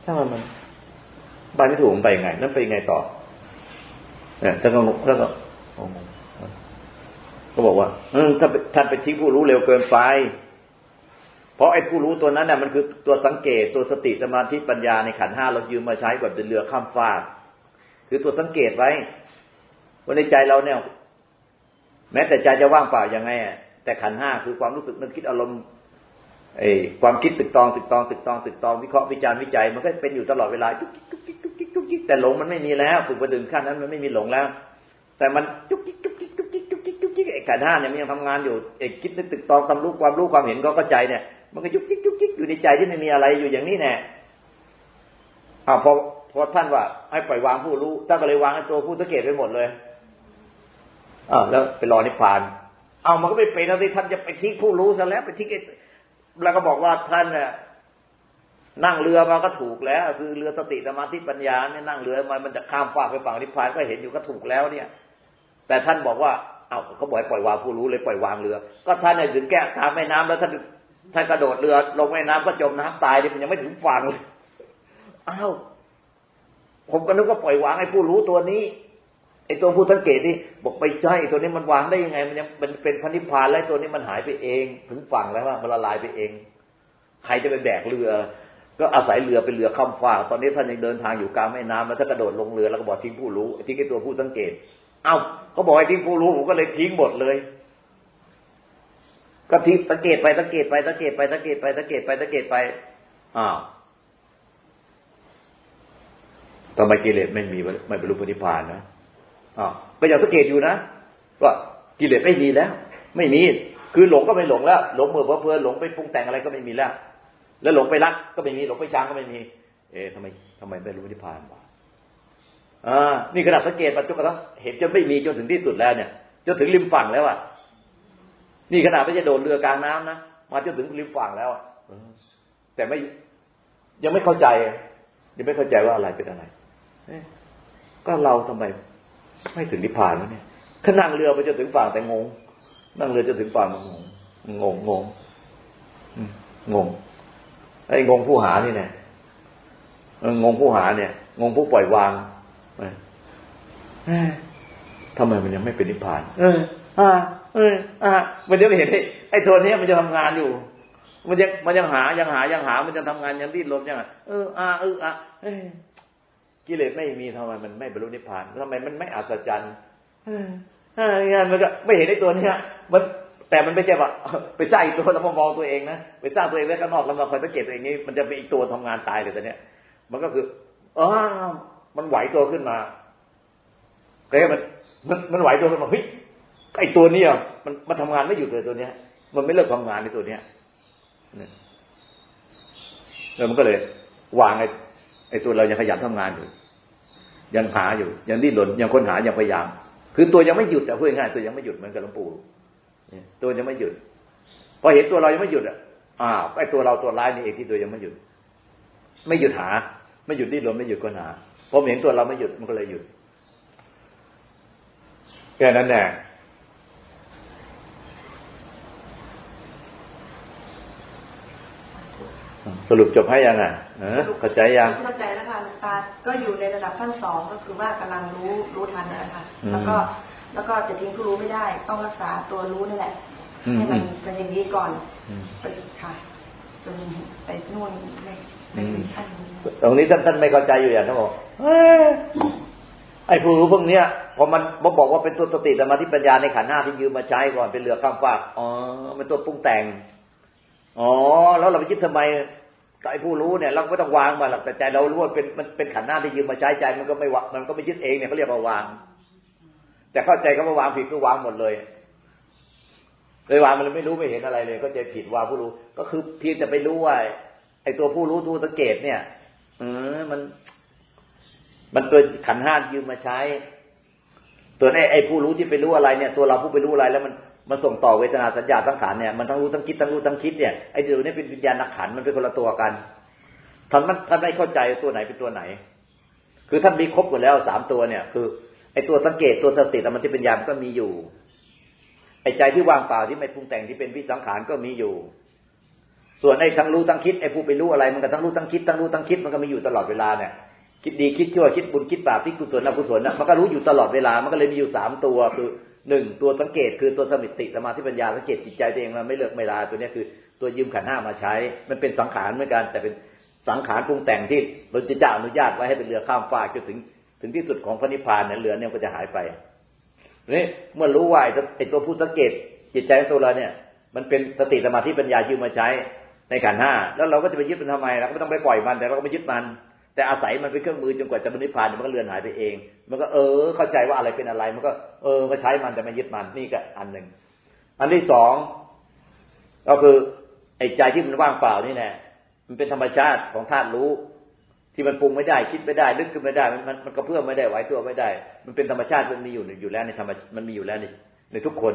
ถ้ามันไปไม่ถูกมันไปยังไง นั่นไปยังไงต่อเนี่ยท่านก็ท่านก็ก็บอกว่าถ้าท่านไปทิ้งผู้รู้เร็วเกินไป เพราะไอ้ผู้รู้ตัวนั้นเนี่ยมันคือตัวสังเกตตัวสติสมาธิปัญญาในขันห้าเรายืมมาใช้แบบเป็นเรือข้ามฟาก คือตัวสังเกตไว้ว่าในใจเราเนี่ย แม้แต่ใจจะว่างเปล่ายังไงอะแต่ขันห้าคือความรู้สึกนึกคิดอารมณ์ไอ้ความคิดตึกตองตึกตองตึกตองตึกตองวิเคราะห์วิจารณ์วิจัย มันก็เป็นอยู่ตลอดเวลาจุกจิกจุกจิกจุกจิกจุกจิกแต่หลงมันไม่มีแล้วฝึกไปถึงขั้นนั้นมันไม่มีหลงแล้ว แต่มันจุกจิกจุกจิกจุกจิกจุกจิกจุกจิกไอ้ขันห้าเนี่ยมันยังทำงานอยู่ไอ้คิดนึกตึกตองความรู้ความรู้ความเห็นก็เข้าใจเนี่ย มันก็จุกจิกจุกจิกอยู่ในใจที่ไม่มีอะไรอยู่อย่างนี้แน่อ่าพอ พอท่านว่าให้ปล่อยวางผู้รู้ท่านก็เลยวางตัวผู้สังเกตไปหมดเลยอ่าแล้วไปรอนิพพาน เอามันก็ไม่เป็นแล้วที่ท่านจะไปทิ้งผู้รู้ซะแล้วไปทิ้งแล้วก็บอกว่าท่านเนี่ยนั่งเรือมาก็ถูกแล้ว คือเรือสติสมาธิปัญญาเนี่ยนั่งเรือมามันจะข้ามฟากไปฝั่งนิพพานก็เห็นอยู่ก็ถูกแล้วเนี่ย แต่ท่านบอกว่า เอาเขาบอกให้ปล่อยวางผู้รู้เลยปล่อยวางเรือ ก็ท่านเนี่ยถึงแก้ทางแม่น้ำแล้วท่านท่านกระโดดเรือลงแม่น้ำก็จมน้ำตายดิมันยังไม่ถึงฝั่งเลยอ้าว ผมก็นึกว่าปล่อยวางไอ้ผู้รู้ตัวนี้ไอ้ตัวผู้สังเกตนี่บอกไปใช่ตัวนี้มันวางได้ยังไง มันยังมันเป็นพันิพานแล้วตัวนี้มันหายไปเอง ถึงฝั่งแล้วว่ามันละลายไปเอง ใครจะไปแบกเรือ ก็อาศัยเรือเป็นเรือข้ามฟากตอนนี้ท่านยังเดินทางอยู่กลางแม่น้ำแล้วถ้ากระโดดลงเรือแล้วก็บอกทิ้งผู้รู้ทิ้งไอ้ตัวผู้สังเกต เอ้าเขาบอกให้ทิ้งผู้รู้ผมก็เลยทิ้งหมดเลยก็ทิ้งสังเกตไปสังเกตไปสังเกตไปสังเกตไปสังเกตไปสังเกตไปอ้าว ทำไมกิเลสไม่มีไม่บรรลุปฏิพานนะอ๋อก็ยังสังเกตอยู่นะว่ากิเลสไม่มีแล้ว ไม่มี คือหลงก็ไม่หลงแล้ว หลงเมื่อเพลินหลงไปปรุงแต่งอะไรก็ไม่มีแล้ว แล้วหลงไปรักก็ไม่มี หลงไปช้างก็ไม่มี เอ๊ะทำไมทำไมไม่รู้นิพพานวะอ่านี่ขนาดสังเกตมาจนกระทั่งเห็นจนไม่มีจนถึงที่สุดแล้วเนี่ย จนถึงริมฝั่งแล้วอะ นี่ขนาดไม่ใช่โดดเรือกลางน้ำนะ มาจนถึงริมฝั่งแล้วอะแต่ไม่ยังไม่เข้าใจ ยังไม่เข้าใจว่าอะไรเป็นอะไร ก็เราทำไมไม่ถึงนิพพานวะเนี่ยถ้านั่งเรือไปจะถึงฝั่งแต่งง นั่งเรือจะถึงฝั่งมันงงงงงงงงไอ้งงผู้หานี่เนี่ยงงผู้หาเนี่ย งงผู้ปล่อยวางทำไมมันยังไม่เป็นนิพพาน เออ อ่า เออ อ่า มันจะไม่เห็นไอ้ไอ้ตัวนี้มันจะทำงานอยู่ มันยังมันยังหายังหายังหา มันจะทำงานยังดิ้นรนยังเอออ่าเอออะ กิเลสไม่มีทำไมมันไม่บรรลุนิพพานทำไมมันไม่อัศจรรย์งานมันก็ไม่เห็นในตัวเนี้ยมันแต่มันไม่ใช่ว่าไปสร้างอีกตัวแล้วมามองตัวเองนะไปสร้างตัวเองไว้ข้างนอกแล้วมาคอยสังเกตตัวเองนี้มันจะเป็นอีกตัวทำงานตายเลยแต่เนี้ยมันก็คืออ๋อมันไหวตัวขึ้นมาแค่มันมันมันไหวตัวขึ้นมาเฮ้ยไอตัวเนี้ยมันมันทำงานไม่หยุดเลยตัวเนี้ย มันไม่เลิกทำงานในตัวเนี้ยแล้วมันก็เลยวางไอไอ้ตัวเรายังขยันทำงานอยู่ ยังหาอยู่ ยังดิ้นรนยังค้นหายังพยายาม คือตัวยังไม่หยุดอะพูดง่ายตัวยังไม่หยุดเหมือนกับหลวงปู่ตัวยังไม่หยุดพอเห็นตัวเรายังไม่หยุดอะอ่าไอ้ตัวเราตัวร้ายนี่เองที่ตัวยังไม่หยุด ไม่หยุดหา ไม่หยุดดิ้นรนไม่หยุดค้นหาพอเห็นตัวเราไม่หยุดมันก็เลยหยุดแค่นั้นแหละ สรุปจบให้ยังอะเข้าใจยังเข้าใจแล้วค่ะตา ก็อยู่ในระดับขั้นสองก็คือว่ากำลังรู้รู้ทันนะคะแล้วก็แล้วก็จะทิ้งผู้รู้ไม่ได้ ต้องรักษาตัวรู้นี่แหละให้มันเป็นอย่างนี้ก่อนไปค่ะจนไปนู่นในในขั้นตรงนี้ท่านท่านไม่เข้าใจอยู่อย่างนั้นบอกไอ้ผู้รู้พวกเนี้ยพอมันบอกว่าเป็นตัวสติแต่มาที่ปัญญาในขันห้าที่ยืมมาใช้ก่อนเป็นเรือข้ามฟากอ๋อเป็นตัวปรุงแต่ง อ๋อ แล้วเราไปยึดทำไมไอ้ผู้รู้เนี่ยเราไม่ต้องวางมาหรอกแต่ใจเรารู้ว่าเป็นมันเป็นขันหน้าที่ยืมมาใช้ใจมันก็ไม่วมันก็ไม่ยึดเองเนี่ยเขาเรียกว่าวาง แต่เข้าใจเขาว่าวางผิดก็วางหมดเลยเลยวางมันไม่รู้ไม่เห็นอะไรเลยก็ใจผิดวางผู้รู้ ก็คือเพียงแต่ไปรู้ว่าไอ้ตัวผู้รู้ทูสังเกตเนี่ยเออมัน มันเป็นขันห้ายืมมาใช้ตัวไอ้ไอ้ผู้รู้ที่ไปรู้อะไรเนี่ย ตัวเราผู้ไปรู้อะไรแล้วมัน มันส่งต่อเวทนาสัญญาสังขารเนี่ยมันทั้งรู้ทั้งคิดทั้งรู้ทั้งคิดเนี่ยไอ้ตัวนี้เป็นวิญญาณขันมันเป็นคนละตัวกันท่านมันท่านไม่เข้าใจตัวไหนเป็นตัวไหน คือท่านมีครบหมดแล้วสามตัวเนี่ย คือไอ้ตัวสังเกตตัวสติธรรมที่เป็นญาณก็มีอยู่ไอ้ใจที่ว่างเปล่าที่ไม่ปรุงแต่งที่เป็นวิสังขารก็มีอยู่ ส่วนไอ้ทั้งรู้ทั้งคิดไอ้ผู้ไปรู้อะไรมันก็ทั้งรู้ทั้งคิดทั้งรู้ทั้งคิดมันก็มีอยู่ตลอดเวลาเนี่ยคิดดีคิดชั่วคิดบุญคิดบาปคิดกุศลอกุศลนะมันก็รู้อยู่ตลอดเวลามันก็เลยมีอยู่สามตัวคือ หนึ่งตัวสังเกตคือตัวสมิติสมาธิปัญญาสังเกตจิตใจตัวเองมันไม่เลิกไม่ลาตัวนี้คือตัวยืมขันห้ามาใช้ มันเป็นสังขารเหมือนกัน แต่เป็นสังขารปรุงแต่งที่พระเจ้าอนุญาตไว้ให้เป็นเรือข้ามฟากจนถึงถึงที่สุดของพระนิพพานเนี่ยเรือเนี่ยก็จะหายไปนี่เมื่อรู้ว่าไอ้ตัวผู้สังเกตจิตใจของตัวเราเนี่ย มันเป็นสติสมาธิปัญญายืมมาใช้ในขันห้าแล้วเราก็จะไปยึดมันทำไมเราก็ไม่ต้องไปปล่อยมันแต่เราก็ไม่ยึดมัน แต่อาศัยมันเป็นเครื่องมือจนกว่าจะบรรลุพานมันก็เลือนหายไปเอง มันก็เออ เข้าใจว่าอะไรเป็นอะไร มันก็เออก็ใช้มันแต่ไม่ยึดมันนี่ก็อันหนึ่งอันที่สองก็คือไอ้ใจที่มันว่างเปล่านี่แน่มันเป็นธรรมชาติของธาตุรู้ ที่มันปรุงไม่ได้คิดไม่ได้นึกขึ้นไม่ได้ มันมันมันก็เพื่อไม่ได้ไหวตัวไม่ได้ มันเป็นธรรมชาติมันมีอยู่อยู่แล้วในธรรมมันมีอยู่แล้วในในทุกคน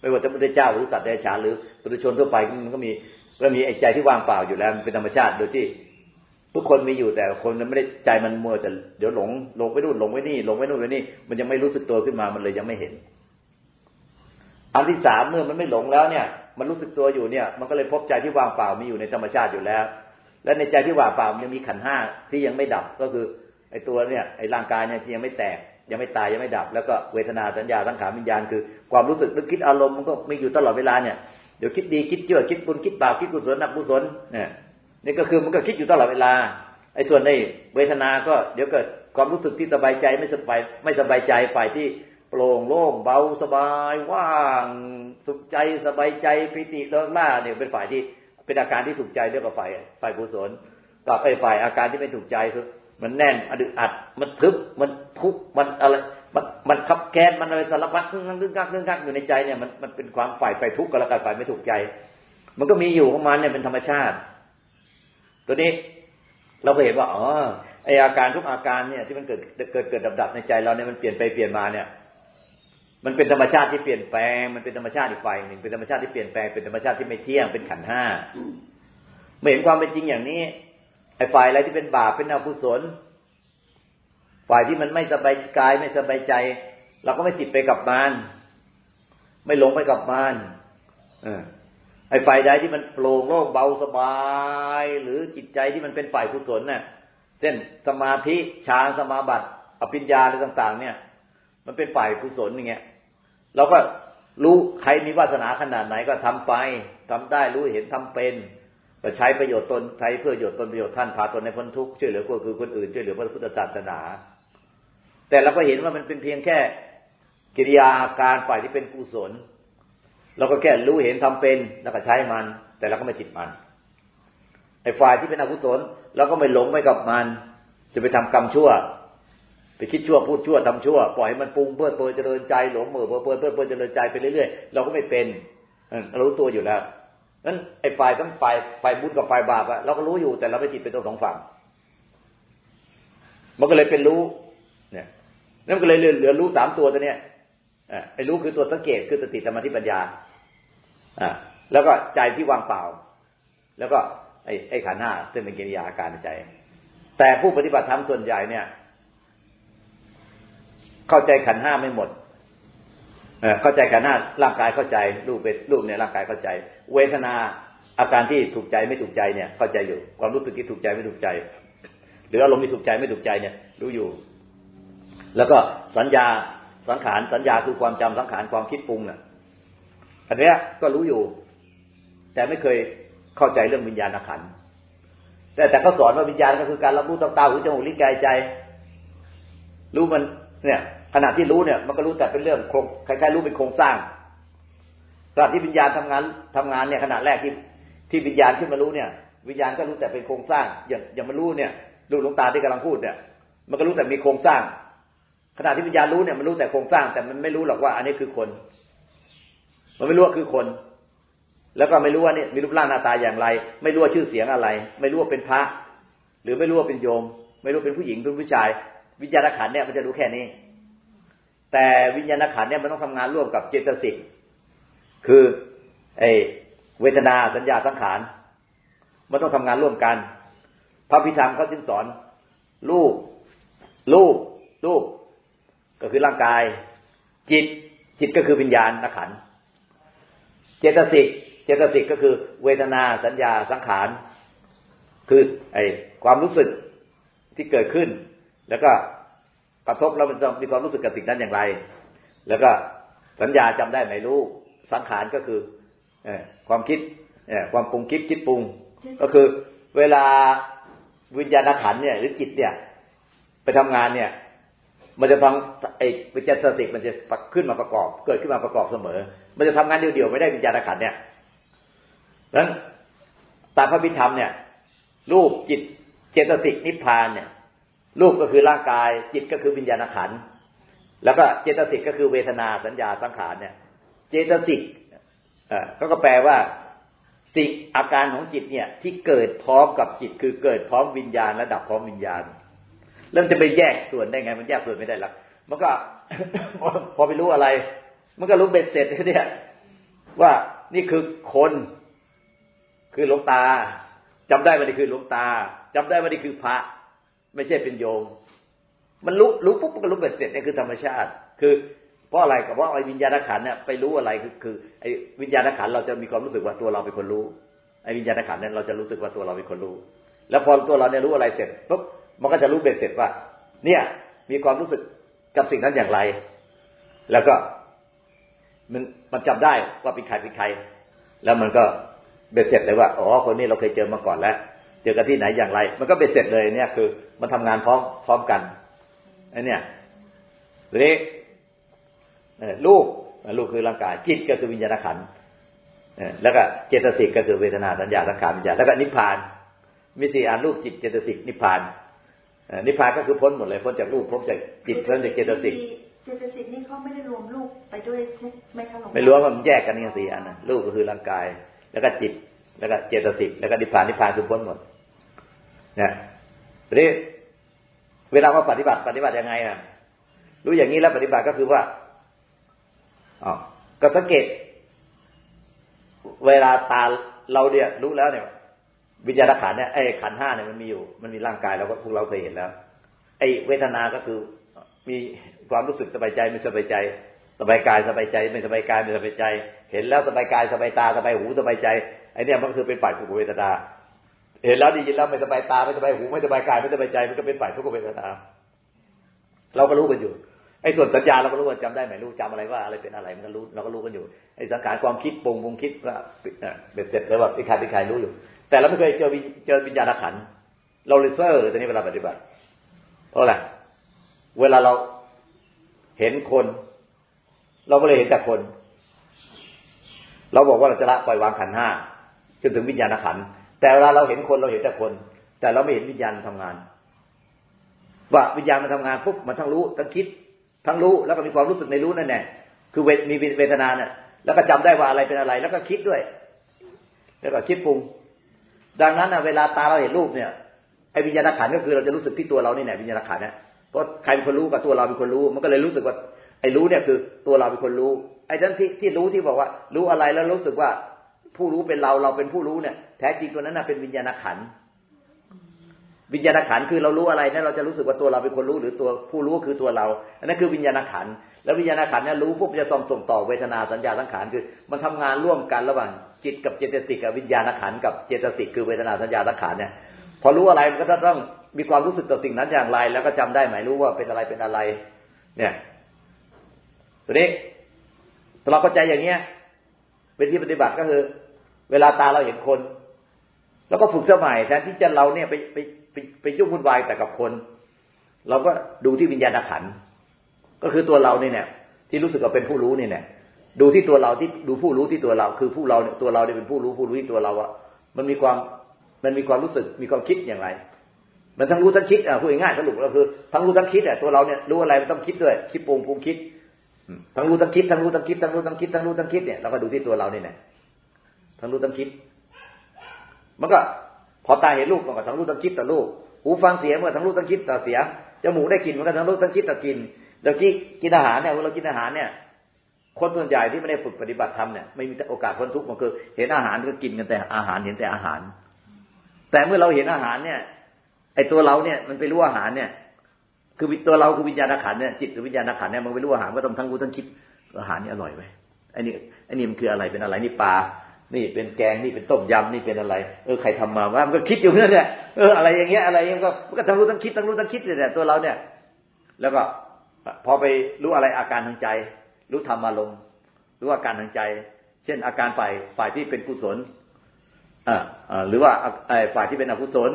ไม่ว่าจะพระเจ้าหรือสัตว์เดรัจฉานหรือปุถุชนทั่วไปมันก็มีก็มีไอ้ใจที่ว่างเปล่าอยู่แล้วมันเป็นธรรมชาติโดยที่ ทุกคนมีอยู่แต่คนมันไม่ได้ใจมันมัวแต่เดี๋ยวหลงหลงไปนู่นหลงไปนี่หลงไปนู่นไปนี่ มันยังไม่รู้สึกตัวขึ้นมามันเลยยังไม่เห็น อันที่สามเมื่อมันไม่หลงแล้วเนี่ย มันรู้สึกตัวอยู่เนี่ย มันก็เลยพบใจที่ว่างเปล่ามีอยู่ในธรรมชาติอยู่แล้ว และในใจที่ว่างเปล่ามันยังมีขันห้าที่ยังไม่ดับก็คือไอ้ตัวเนี่ยไอ้ร่างกายเนี่ยที่ยังไม่แตกยังไม่ตายยังไม่ดับ แล้วก็เวทนาสัญญาสังขารวิญญาณคือความรู้สึกนึกคิดอารมณ์มันก็มีอยู่ตลอดเวลาเนี่ยเดี๋ยวคิดดีคิดเชื่อคิดบุญคิดบาปคิดกุศลนักกุศลเนี่ย นี่ก็คือมันก็คิดอยู่ตลอดเวลาไอ้ส่วนในเวทนา ก็เดี๋ยวเกิดความรู้สึกที่สบายใจไม่สบายไม่สบายใจฝ่ายที่โปร่งโล่งเบาสบายว่างสุขใจสบายใจปิติเลิศล่าเนี่ยเป็นฝ่ายที่เป็นอาการที่ถูกใจเรียกว่าฝ่ายฝ่ายกุศลกับไอ้ฝ่ายอาการที่ไม่ถูกใจคือมันแน่นอดึอัด มันทึบมันทุกข์มันอะไรมันมันขับแค้นมันอะไรสารพัดงึ่งงักงึ่งงักงึ่งงักอยู่ในใจเนี่ยมันมันเป็นความฝ่ายฝ่ายทุกข์กับแล้วกันฝ่ายไม่ถูกใจ มันก็มีอยู่ของมันเนี่ยเป็นธรรมชาติ ตัวนี้เราก็เห็นว่าอ๋อไออาการทุกอาการเนี่ย ที่มันเกิดเกิดเกิดดับดับในใจเราเนี่ยมันเปลี่ยนไปเปลี่ยนมาเนี่ย มันเป็นธรรมชาติที่เปลี่ยนแปลง มันเป็นธรรมชาติอีกฝ่ายหนึ่งเป็นธรรมชาติที่เปลี่ยนแปลงเป็นธรรมชาติที่ไม่เที่ยงเป็นขันห้าเมื่อเห็นความเป็นจริงอย่างนี้ไอ้ฝ่ายอะไรที่เป็นบาปเป็นอกุศลฝ่ายที่มันไม่สบายกายไม่สบายใจ เราก็ไม่ติดไปกับมันไม่หลงไปกับมัน ไอ้ฝ่ายใดที่มันโปร่งโล่งเบาสบาย หรือจิตใจที่มันเป็นฝ่ายกุศลเนี่ยเช่นสมาธิฌานสมาบัติอภิญญาอะไรต่าง ๆ เนี่ย มันเป็นฝ่ายกุศลอย่างเงี้ยเราก็รู้ใครมีวาสนาขนาดไหนก็ทำไปทำได้รู้เห็นทำเป็นก็ใช้ประโยชน์ตนใช้เพื่อประโยชน์ตนประโยชน์ท่านพาตนในพ้นทุกข์ช่วยเหลือคนคือคนอื่นช่วยเหลือพระพุทธศาสนา แต่เราก็เห็นว่ามันเป็นเพียงแค่กิริยาการฝ่ายที่เป็นกุศล เราก็แค่รู้เห็นทำเป็นแล้วก็ใช้มัน แต่เราก็ไม่ติดมันไอ้ฝ่ายที่เป็นอกุศลเราก็ไม่หลงไปกับมัน จะไปทำกรรมชั่ว ไปคิดชั่วพูดชั่วทำชั่วปล่อยให้มันปรุงเพื่อเปิดเจริญใจหลงเหม่อเพื่อเพื่อเพื่อเจริญใจไปเรื่อยๆเราก็ไม่เป็นรู้ตัวอยู่แล้วนั้นไอ้ฝ่ายทั้งฝ่ายฝ่ายบุญกับฝ่ายบาปอะเราก็รู้อยู่แต่เราไม่จิตเป็นตัวสองฝั่ง มันก็เลยเป็นรู้ เนี่ยนั่นก็เลยเหลือรู้สามตัวตัวเนี้ยไอ้รู้คือตัวสังเกตคือสติธรรมทิปัญญา อ่าแล้วก็ใจที่ว่างเปล่า แล้วก็ไอ้ไอ้ขันห้าซึ่งเป็นกิริยาอาการในใจ แต่ผู้ปฏิบัติธรรมส่วนใหญ่เนี่ย เข้าใจขันห้าไม่หมดเข้าใจขันห้าร่างกายเข้าใจ รูปเป็นรูปเนี่ยร่างกายเข้าใจ เวทนาอาการที่ถูกใจไม่ถูกใจเนี่ยเข้าใจอยู่ความรู้สึกที่ถูกใจไม่ถูกใจ หรืออารมณ์ที่ถูกใจไม่ถูกใจเนี่ย รู้อยู่ แล้วก็สัญญาสังขารสัญญาคือความจำสังขารความคิดปรุงเนี่ย อันเนี้ยก็รู้อยู่ แต่ไม่เคยเข้าใจเรื่องวิญญาณขันแต่แต่เขาสอนว่าวิญญาณก็คือการรับรู้ตาหูจมูกลิ้นกายใจ รู้มัน เนี่ยขณะที่รู้เนี่ย มันก็รู้แต่เป็นเรื่องโครงคล้ายๆรู้เป็นโครงสร้างขณะที่วิญญาณทำงานทำงานเนี่ยขณะแรกที่ที่วิญญาณขึ้นมารู้เนี่ย วิญญาณก็รู้แต่เป็นโครงสร้าง อย่างอย่างมารู้เนี่ยดูหลวงตาที่กำลังพูดเนี่ย มันก็รู้แต่มีโครงสร้าง ขณะที่วิญญาณรู้เนี่ยมันรู้แต่โครงสร้างแต่มันไม่รู้หรอกว่าอันนี้คือคน มันไม่รู้ว่าคือคน แล้วก็ไม่รู้ว่านี่มีรูปร่างหน้าตาอย่างไร ไม่รู้ว่าชื่อเสียงอะไร ไม่รู้ว่าเป็นพระ หรือไม่รู้ว่าเป็นโยม ไม่รู้เป็นผู้หญิงเป็นผู้ชาย วิญญาณขันเนี่ยมันจะรู้แค่นี้ แต่วิญญาณขันเนี่ยมันต้องทำงานร่วมกับเจตสิกคือไอเวทนาสัญญาสังขารมันต้องทำงานร่วมกัน พระพิธรรมเขาจึงสอนรูปรูปรูปก็คือร่างกาย จิตจิตก็คือวิญญาณนักขัน เจตสิกเจตสิกก็คือ เวทนาสัญญาสังขาร คือไอความรู้สึกที่เกิดขึ้น แล้วก็กระทบแล้วมันจะมีความรู้สึกกับสิ่งนั้นอย่างไร แล้วก็สัญญาจำได้ไหมรู้สังขารก็คืออความคิดความปรุงคิดคิดปรุง ก็คือเวลาวิญญาณขันเนี่ย หรือจิตเนี่ย ไปทำงานเนี่ย มันจะฟังไอ้วิญญาณสติมันจะขึ้นมาประกอบ เกิดขึ้นมาประกอบเสมอ มันจะทำงานเดียวๆไม่ได้วิญญาณขันเนี่ยนั้นตามพระพิธรรมเนี่ย รูปจิตเจตสิกนิพพานเนี่ย รูปก็คือร่างกาย จิตก็คือวิญญาณขันแล้วก็เจตสิกก็คือเวทนาสัญญาสังขารเนี่ย เจตสิกอ่าก็แปลว่าสิ่งอาการของจิตเนี่ยที่เกิดพร้อมกับจิตคือเกิดพร้อมวิญญาณระดับพร้อมวิญญาณ เริ่มจะไปแยกส่วนได้ไง มันแยกส่วนไม่ได้หรอกมันก็พอไปรู้อะไร มันก็รู้เบ็ดเสร็จเนี่ยว่านี่คือคน คือหลวงตาจำได้ว่านี่คือหลวงตาจำได้ว่านี่คือพระ ไม่ใช่เป็นโยม มันรู้รู้ปุ๊บมันก็รู้เบ็ดเสร็จนี่คือธรรมชาติ คือเพราะอะไรก็เพราะไอ้วิญญาณขันเนี่ยไปรู้อะไรคือคือไอ้วิญญาณขันเราจะมีความรู้สึกว่าตัวเราเป็นคนรู้ไอ้วิญญาณขันเนี่ยเราจะรู้สึกว่าตัวเราเป็นคนรู้ แล้วพอตัวเราเนี่ยรู้อะไรเสร็จปุ๊บ มันก็จะรู้เบ็ดเสร็จว่า เนี่ย มีความรู้สึกกับสิ่งนั้นอย่างไร แล้วก็ มันมันจำได้ว่าเป็นใครเป็นใคร แล้วมันก็เบ็ดเสร็จเลยว่าอ๋อคนนี้เราเคยเจอมาก่อนแล้ว เจอกันที่ไหนอย่างไร มันก็เบ็ดเสร็จเลยเนี่ยคือ มันทำงานพร้อมพร้อมกันไอ้เนี่ยทีนี้ลูกลูกคือร่างกายจิตก็คือวิญญาณขันแล้วก็เจตสิกก็คือเวทนาสัญญาสังขารวิญญาณแล้วก็นิพพาน มีสี่อันรูปจิตเจตสิกนิพพาน นิพพานก็คือพ้นหมดเลยพ้นจากรูปพ้นจากจิตพ้นจากเจตสิกเจตสิกนี่เขาไม่ได้รวมรูปไปด้วยใช่ไหมคะหลวงไม่รวมมันแยกกันนี่สี่อันนะรูปก็คือร่างกาย แล้วก็จิต แล้วก็เจตสิกแล้วก็นิพพานนิพพานคือพ้นหมดเนี่ยทีนี้เวลาว่าปฏิบัติปฏิบัติยังไงอะ รู้อย่างนี้แล้วปฏิบัติก็คือว่าอ๋อก็สังเกต เวลาตาเราเนี่ยรู้แล้วเนี่ย วิญญาณขันเนี่ยไอ้ขันห้าเนี่ยมันมีอยู่ มันมีร่างกายเราก็พวกเราเคยเห็นแล้ว ไอ้เวทนา ก็คือมีความรู้สึกสบายใจไม่สบายใจ สบายกายสบายใจ ไม่สบายกายไม่สบายใจ เห็นแล้วสบายกายสบายตาสบายหูสบายใจไอ้นี่มันคือเป็นฝ่ายสุขเวทนา เห็นแล้วดียินแล้วไม่สบายตาไม่สบายหูไม่สบายกายไม่สบายใจมันก็เป็นฝ่ายทุกขเวทนา เราก็รู้กันอยู่ไอ้ส่วนสัญญาเราก็รู้ว่าจำได้ไหมรู้จำอะไรว่าอะไรเป็นอะไรมันก็รู้เราก็รู้กันอยู่ไอ้สังขารความคิดปรุงปรุงคิดว่าเป็นเสร็จแล้วแบบไอ้ใครเป็นใครรู้อยู่ แต่เราไม่เคยเจอเจอวิญญาณขัน เราเลยเซอร์ตอนนี้เวลาปฏิบัติ เพราะอะไร เวลาเราเห็นคน เราก็เลยเห็นแต่คน เราบอกว่าเราจะละปล่อยวางขันห้าจนถึงวิญญาณขัน แต่เวลาเราเห็นคนเราเห็นแต่คน แต่เราไม่เห็นวิญญาณทำงาน ว่าวิญญาณมันทำงานปุ๊บมันทั้งรู้ทั้งคิด ทั้งรู้แล้วก็มีความรู้สึกในรู้นั่นแหละคือมีเวทนาเนี่ยแล้วก็จำได้ว่าอะไรเป็นอะไร แล้วก็คิดด้วย แล้วก็คิดปรุง ดังนั้นเวลาตาเราเห็นรูปเนี่ยไอ้วิญญาณขันก็คือเราจะรู้สึกที่ตัวเรานี่แหละวิญญาณขันเนี่ยเพราะใครเป็นคนรู้กับตัวเราเป็นคนรู้ มันก็เลยรู้สึกว่าไอ้รู้เนี่ยคือตัวเราเป็นคนรู้ ไอ้นั้นที่ที่รู้ที่บอกว่า รู้อะไรแล้วรู้สึกว่า ผู้รู้เป็นเราเราเป็นผู้รู้เนี่ย แท้จริงตัวนั้นน่ะเป็นวิญญาณขันวิญญาณขันคือเรารู้อะไรเนี่ยเราจะรู้สึกว่าตัวเราเป็นคนรู้หรือตัวผู้รู้คือตัวเรา อันนั้นคือวิญญาณขันแล้ววิญญาณขันเนี่ยรู้ปุ๊บจะส่งส่งต่อเวทนาสัญญาสังขารคือ มันทำงานร่วมกันระหว่าง จิตกับเจตสิกกับวิญญาณขันกับเจตสิกคือเวทนาสัญญาสังขารเนี่ย พอรู้อะไรมันก็ต้องมีความรู้สึกต่อสิ่งนั้นอย่างไร แล้วก็จำได้ไหมรู้ว่าเป็นอะไรเป็นอะไร เนี่ยตัวนี้เราเข้าใจอย่างเงี้ยเป็นที่ปฏิบัติก็คือ เวลาตาเราเห็นคน แล้วก็ฝึกสมัยแทนที่จะเราเนี่ยไปไปไปยุ่งวุ่นวายแต่กับคน เราก็ดูที่วิญญาณขันก็คือตัวเราเนี่ยที่รู้สึกว่าเป็นผู้รู้เนี่ย ดูที่ตัวเราที่ดูผู้รู้ที่ตัวเรา คือผู้เราเนี่ยตัวเราเนี่ยเป็นผู้รู้ผู้รู้ที่ตัวเราอะมันมีความมันมีความรู้สึกมีความคิดอย่างไร มันทั้งรู้ทั้งคิดอะพูดง่ายสรุปก็คือ ทั้งรู้ทั้งคิดอะตัวเราเนี่ยรู้อะไรมันต้องคิดด้วยคิดปรุงปรุงคิดทั้งรู้ทั้งคิดทั้งรู้ทั้งคิดทั้งรู้ทั้งคิดทั้งรู้ทั้งคิดเนี่ยเราก็ดูที่ตัวเราเนี่ยทั้งรู้ทั้งคิด มันก็พอตาเห็นรูปมันก็ทั้งรู้ทั้งคิดต่อรูปหูฟังเสียงมันก็ทั้งรู้ทั้งคิดต่อเสียงจมูกได้กลิ่นมันก็ทั้งรู้ทั้งคิดต่อกินเดี๋ยวกี้กินอาหารเนี่ยเรากินอาหารเนี่ย คนส่วนใหญ่ที่ไม่ได้ฝึกปฏิบัติธรรมเนี่ยไม่มีโอกาสพ้นทุกข์มันคือ เห็นอาหารก็กินกันแต่อาหารเห็นแต่อาหาร แต่เมื่อเราเห็นอาหารเนี่ย ไอตัวเราเนี่ยมันไปรู้อาหารเนี่ย คือตัวเราคือวิญญาณขันเนี่ยจิตคือวิญญาณขันเนี่ยมันไปรู้อาหารก็ต้องทั้งรู้ทั้งคิดอาหารนี่อร่อยไหมไอ้นี่ไอ้นี่มันคืออะไรเป็นอะไรนี่ปลานี่เป็นแกงนี่เป็นต้มยำนี่เป็นอะไร เออใครทำมาว่ามันก็คิดอยู่นั่นแหละเอออะไรอย่างเงี้ยอะไรเงี้ยก็มันก็ทั้งรู้ทั้งคิดทั้งรู้ทั้งคิดเนี่ยตัวเราเนี่ย แล้วก็พอไปรู้อะไรอาการทางใจ รู้ธรรมอารมณ์รู้อาการทางใจ เช่น อาการฝ่ายฝ่ายที่เป็นกุศลอ่าหรือว่าฝ่ายที่เป็นอกุศล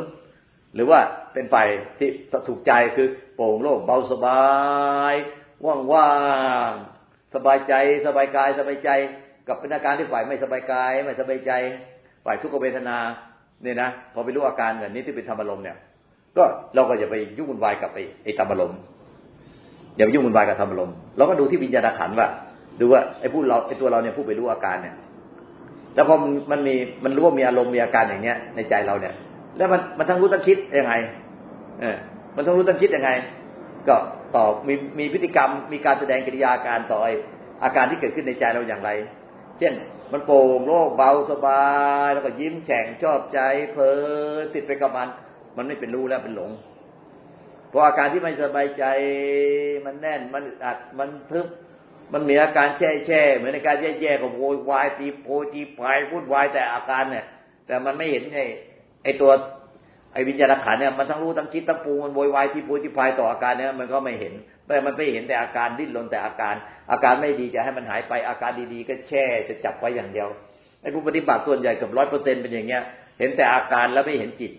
หรือว่าเป็นฝ่ายที่ถูกใจคือโปร่งโล่งเบาสบายว่างๆสบายใจสบายกายสบายใจ กับเป็นอาการที่ฝ่ายไม่สบายกายไม่สบายใจ ฝ่ายทุกขเวทนาเนี่ยนะพอไปรู้อาการแบบนี้ที่เป็นธรรมอารมณ์เนี่ย ก็เราก็อย่าไปยุ่งวุ่นวายกับไอ้ไอ้ธรรมอารมณ์ อย่าไปยุ่งวุ่นวายกับธรรมอารมณ์เราก็ดูที่วิญญาณขันว่า ดูว่าไอ้ผู้เราไอ้ตัวเราเนี่ยผู้ไปรู้อาการเนี่ยแล้วพอมันมีมันรู้ว่ามีอารมณ์มีอาการอย่างเนี้ย ในใจเราเนี่ย แล้วมันมันทั้งรู้ทั้งคิดยังไง เออ มันทั้งรู้ทั้งคิดยังไง ก็ต่อมีมีพฤติกรรม มีการแสดงกิริยาการต่อไออาการที่เกิดขึ้นในใจเราอย่างไร เช่น มันโปร่งโล่งเบาสบาย แล้วก็ยิ้มแฉ่งชอบใจเพลินติดไปกับมัน มันไม่เป็นรู้แล้วเป็นหลง พราะอาการที่ไม่สบายใจมันแน่นมันอัดมันทึบมันมีอาการแช่แช่เหมือนในการแย่แย่ของโวยวายตีโพตีพายพูดวายแต่อาการเนี่ย แต่มันไม่เห็นไอ้ไอ้ตัวไอ้วิญญาณขันเนี่ยมันทั้งรู้ทั้งคิดทั้งปูมันโวยวายที่โพที่พายต่ออาการเนี่ยมันก็ไม่เห็นแต่มันไม่เห็นแต่อาการดิ้นรนแต่อาการ อาการไม่ดีจะให้มันหายไปอาการดีๆ ก็แช่จะจับไว้อย่างเดียวไอ้ผู้ปฏิบัติส่วนใหญ่เกือบร้อยเปอร์เซ็นเป็นอย่างเงี้ย เห็นแต่อาการแล้วไม่เห็นจิต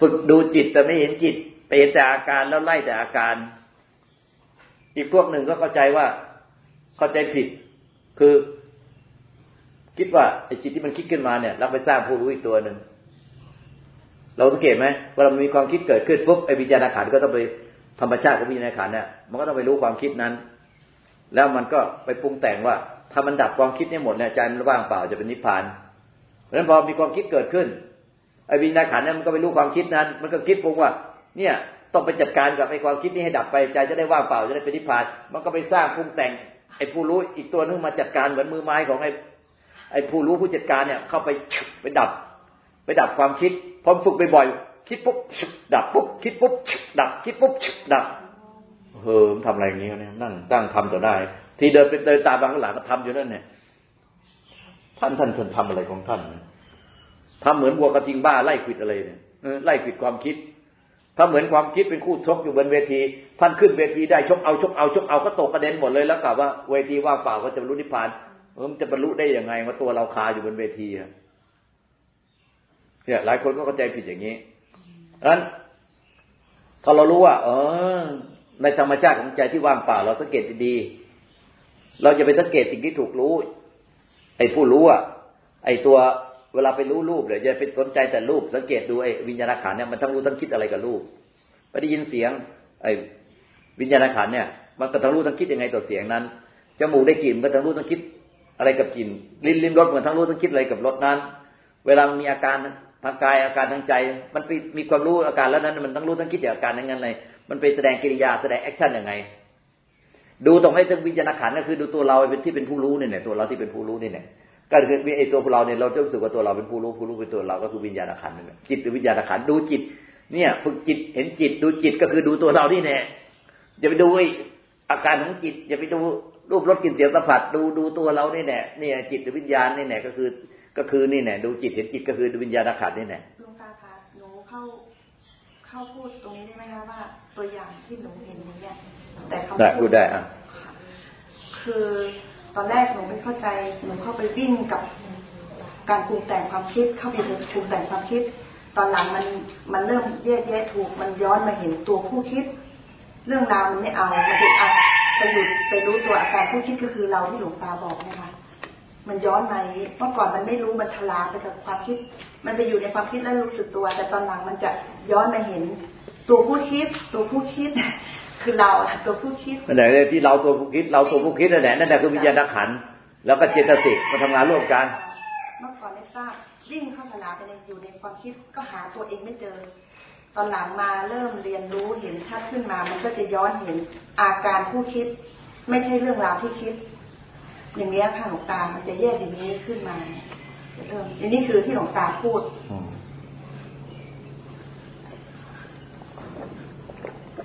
ฝึกดูจิตแต่ไม่เห็นจิต ไปเห็นแต่อาการแล้วไล่แต่อาการ อีกพวกหนึ่งก็เข้าใจว่าเข้าใจผิด คือ คิดว่าไอ้จิตที่มันคิดขึ้นมาเนี่ยเราไปสร้างผู้รู้อีกตัวหนึ่งเราสังเกตไหมเวลามีความคิดเกิดขึ้นปุ๊บไอ้วิญญาณขันก็ต้องไปธรรมชาติของวิญญาณขันเนี่ยมันก็ต้องไปรู้ความคิดนั้น แล้วมันก็ไปปรุงแต่งว่าถ้ามันดับความคิดนี้หมดเนี่ยใจมันว่างเปล่าจะเป็นนิพพานเพราะฉะนั้นพอมีความคิดเกิดขึ้นไอ้วิญญาณขันเนี่ยมันก็ไปรู้ความคิดนั้น มันก็คิดปรุงว่า เนี่ยต้องไปจัดการกับไอ้ความคิดนี้ให้ดับไปใจจะได้ว่างเปล่าจะได้เป็นนิพพาน มันก็ไปสร้างปรุงแต่งไอ้ผู้รู้อีกตัวนึงมาจัดการเหมือนมือไม้ของไอ้ไอ้ผู้รู้ผู้จัดการเนี่ย เข้าไปไปดับ ไปดับความคิดพอฝึกบ่อยคิดปุ๊บดับปุ๊บคิดปุ๊บดับ คิดปุ๊บดับเฮ้อทำอะไรอย่างนี้เนี่ยนั่งตั้งทำต่อได้ ที่เดินเป็นเดินตาบางหลังก็ทำอยู่นั่นเนี่ยท่านท่านท่านทำอะไรของท่านทำเหมือนวัวกระทิงบ้าไล่ขิดอะไรเนี่ยไล่ขิดความคิด ถ้าเหมือนความคิดเป็นคู่ชกอยู่บนเวที ท่านขึ้นเวทีได้ชกเอาชกเอาชกเอาก็ตกกระเด็นหมดเลยแล้วกล่าวว่าเวทีว่างเปล่าก็จะบรรลุนิพพานเออมันจะบรรลุได้ยังไงว่าตัวเราคาอยู่บนเวทีเนี่ยหลายคนก็เข้าใจผิดอย่างนี้นั้นถ้าเรารู้ว่า เออ ในธรรมชาติของใจที่ว่างเปล่าเราสังเกตดีๆเราจะไปสังเกตสิ่งที่ถูกรู้ ไอ้ผู้รู้อะไอ้ตัว เวลาไปรู้รูปเลยจะไปสนใจแต่รูป สังเกตดูไอ้วิญญาณขันธ์เนี่ยมันทั้งรู้ทั้งคิดอะไรกับรูปไปได้ยินเสียง ไอ้วิญญาณขันธ์เนี่ย มันก็ทั้งรู้ทั้งคิดยังไงต่อเสียงนั้นจมูกได้กลิ่นก็ทั้งรู้ทั้งคิดอะไรกับกลิ่นลิ้นลิ้มรสมันทั้งรู้ทั้งคิดอะไรกับรสนั้น เวลามีอาการทางกายอาการทางใจ มันมีความรู้อาการแล้วนั้น มันทั้งรู้ทั้งคิดอย่างอาการนั้นเลยมันไปแสดงกิริยาแสดง action ยังไง ดูตรงให้ถึงวิญญาณขันธ์ก็คือดูตัวเราเป็นที่เป็นผู้รู้เนี่ยตัวเราที่เป็นผู้รู้นี่เนี่ย ก็คือไอ้ตัวเราเนี่ยเราจะรู้สึกว่าตัวเราเป็นผู้รู้ผู้รู้เป็นตัวเราก็คือวิญญาณขันนี่จิตหรือวิญญาณขันดูจิต เนี่ยฝึกจิตเห็นจิตดูจิตก็คือดูตัวเรานี่แน่อย่าไปดูอาการของจิต อย่าไปดูรูปรสกลิ่นเสียงสัมผัสดูดูตัวเรานี่แน่เนี่ยจิตหรือวิญญาณนี่แน่ก็คือก็คือนี่แน่ดูจิตเห็นจิตก็คือดูวิญญาณขันนี่แน่หลวงตาคะหนูเข้าเข้าพูดตรงนี้ได้ไหมคะว่า ตัวอย่างที่หนูเห็นนี้แต่เขาพูดได้อะคือ ตอนแรกหนูไม่เข้าใจหนูเข้าไปวิ่งกับการปรุงแต่งความคิด เข้าไปปรุงแต่งความคิด ตอนหลังมันมันเริ่มแยกแยะถูก มันย้อนมาเห็นตัวผู้คิด เรื่องราวมันไม่เอามันไปเอาไปหยุดไปรู้ตัวอาการผู้คิดก็คือเราที่หลวงตาบอกนะคะมันย้อนมาเมื่อก่อนมันไม่รู้มันทลาไปกับความคิด มันไปอยู่ในความคิดแล้วรู้สึกตัว แต่ตอนหลังมันจะย้อนมาเห็น ตัวผู้คิด ตัวผู้คิด คือเราตัวผู้คิดนั่นแหละที่เราตัวผู้คิด เราตัวผู้คิดนั่นแหละนั่นแหละคือวิญญาณขันแล้วก็เจตสิกมาทำงานร่วมกันเมื่อก่อนไม่ทราบวิ่งเข้าทลาไปในอยู่ในความคิดก็หาตัวเองไม่เจอ ตอนหลังมาเริ่มเรียนรู้เห็นชัดขึ้นมา มันก็จะย้อนเห็นอาการผู้คิด ไม่ใช่เรื่องราวที่คิด อย่างนี้ค่ะหลวงตามันจะแยกอย่างนี้ขึ้นมาจะเริ่มอันนี้คือที่หลวงตาพูด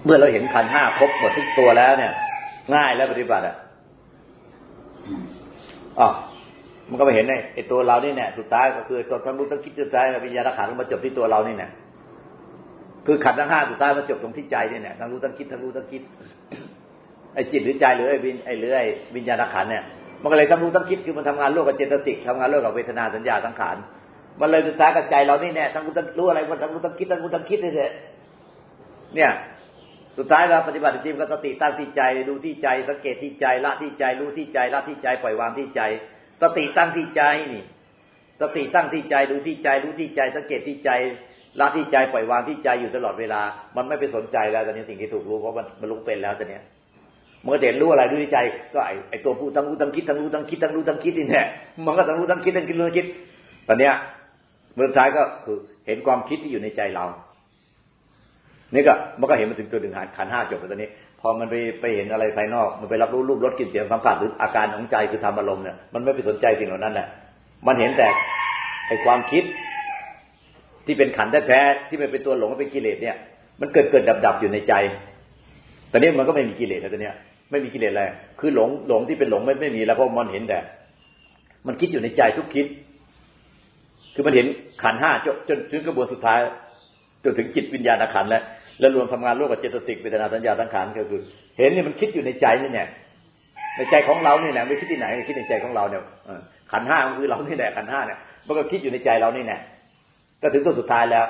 เมื่อเราเห็นขันห้าครบหมดทุกตัวแล้วเนี่ย ง่ายแล้วปฏิบัติอะอ๋อมันก็ไปเห็นไอ้ตัวเรานี่เนี่ยสุดท้ายก็คือตัวทั้งรู้ทั้งคิดสุดท้ายวิญญาณขันมาจบที่ตัวเรานี่เนี่ยคือขันทั้งห้าสุดท้ายมาจบตรงที่ใจนี่เนี่ยทั้งรู้ทั้งคิดทั้งรู้ทั้งคิดไอ้จิตหรือใจหรือไอ้วิญไอ้หรือไอ้วิญญาณขันเนี่ยมันก็เลยทั้งรู้ทั้งคิดคือมันทำงานร่วมกับเจตสิกทำงานร่วมกับเวทนาสัญญาสังขารมันเลยสุดท้ายกับใจเรานี่เนี่ยทั้งรู้ทั้งรู้อะไรมันทั้งรู้ทั้งคิดทั้งรู้ทั้งคิดนี่แหละเนี่ย สุดท้ายเราปฏิบัติจริงก็สติตั้งที่ใจดูที่ใจ สังเกตที่ใจละที่ใจรู้ที่ใจละที่ใจปล่อยวางที่ใจ สติตั้งที่ใจนี่ สติตั้งที่ใจดูที่ใจรู้ที่ใจ สังเกตที่ใจละที่ใจปล่อยวางที่ใจอยู่ตลอดเวลา มันไม่ไปสนใจแล้วตอนนี้สิ่งที่ถูกรู้เพราะมันมันรู้เป็นแล้วตอนนี้เมื่อเห็นรู้อะไรรู้ที่ใจ ก็ไอไอตัวผู้ทั้งรู้ทั้งคิดทั้งรู้ทั้งคิดทั้งรู้ทั้งคิดนี่แหละมันก็ทั้งรู้ทั้งคิดทั้งคิดรู้ทั้งคิด ตอนเนี้ยเมื่อท้ายก็คือเห็นความคิดที่อยู่ในใจเรา นี่ก็มันก็เห็นมันถึงตัวถึงหารขันห้าจบแล้วตอนนี้ พอมันไปไปเห็นอะไรภายนอก มันไปรับรู้รูปรสกลิ่นเสียงสัมผัสหรืออาการของใจคือธรรมอารมณ์เนี่ยมันไม่ไปสนใจสิ่งเหล่านั้นน่ะมันเห็นแต่ไอความคิด ที่เป็นขันแท้ๆที่มันเป็นตัวหลงเป็นกิเลสเนี่ย มันเกิดเกิดดับดับอยู่ในใจตอนนี้มันก็ไม่มีกิเลสแล้วตอนนี้ยไม่มีกิเลสอะไรคือหลงหลงที่เป็นหลงไม่ไม่มีแล้วเพราะมันเห็นแต่ มันคิดอยู่ในใจทุกคิด คือมันเห็นขันห้าจนจนถึงกระบวนสุดท้ายจนถึงจิตวิญญาณขันแล้ว แล้วรวมทำงานร่วมกับเจตสิกเวทนาสัญญาสังขารก็คือ เห็นนี่มันคิดอยู่ในใจนี่เนี่ยในใจของเราเนี่แหละไม่คิดที่ไหนคิดในใจของเราเนี่ยขันห้ามันคือเรานี่แหละขันห้าเนี่ยมันก็คิดอยู่ในใจเรานี่แน่ก็ถึงตัวสุดท้ายแล้ว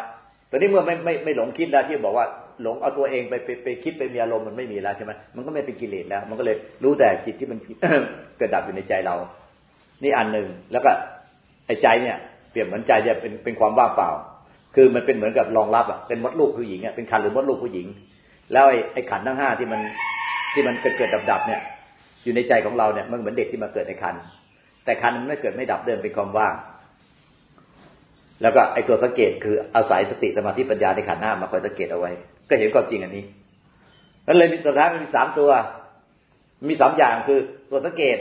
ตอนนี้เมื่อไม่ไม่ไม่หลงคิดแล้วที่บอกว่าหลงเอาตัวเองไปไปไปคิดไปมีอารมณ์มันไม่มีแล้วใช่ไหมมันก็ไม่เป็นกิเลสแล้ว มันก็เลยรู้แต่จิตที่มันเกิดดับอยู่ในใจเรา นี่อันหนึ่งแล้วก็ไอ้ใจเนี่ย เปรียบเหมือนใจจะเป็นเป็นความว่างเปล่า คือมันเป็นเหมือนกับรองรับอะเป็นมดลูกผู้หญิงอะเป็นคันหรือมดลูกผู้หญิง แล้วไอ้ไอ้ขันทั้งห้าที่มันที่มันเกิดเกิดดับดับเนี่ย อยู่ในใจของเราเนี่ยมันเหมือนเด็กที่มาเกิดในคันแต่คันมันไม่เกิดไม่ดับเดินเป็นความว่าง แล้วก็ไอ้ตัวสังเกตคืออาศัยสติสมาธิปัญญาในขันหน้ามาคอยสังเกตเอาไว้ ก็เห็นความจริงอันนี้นั่นเลยมีสุดท้ายมันมีสามตัว มีสามอย่างคือตัวสังเกต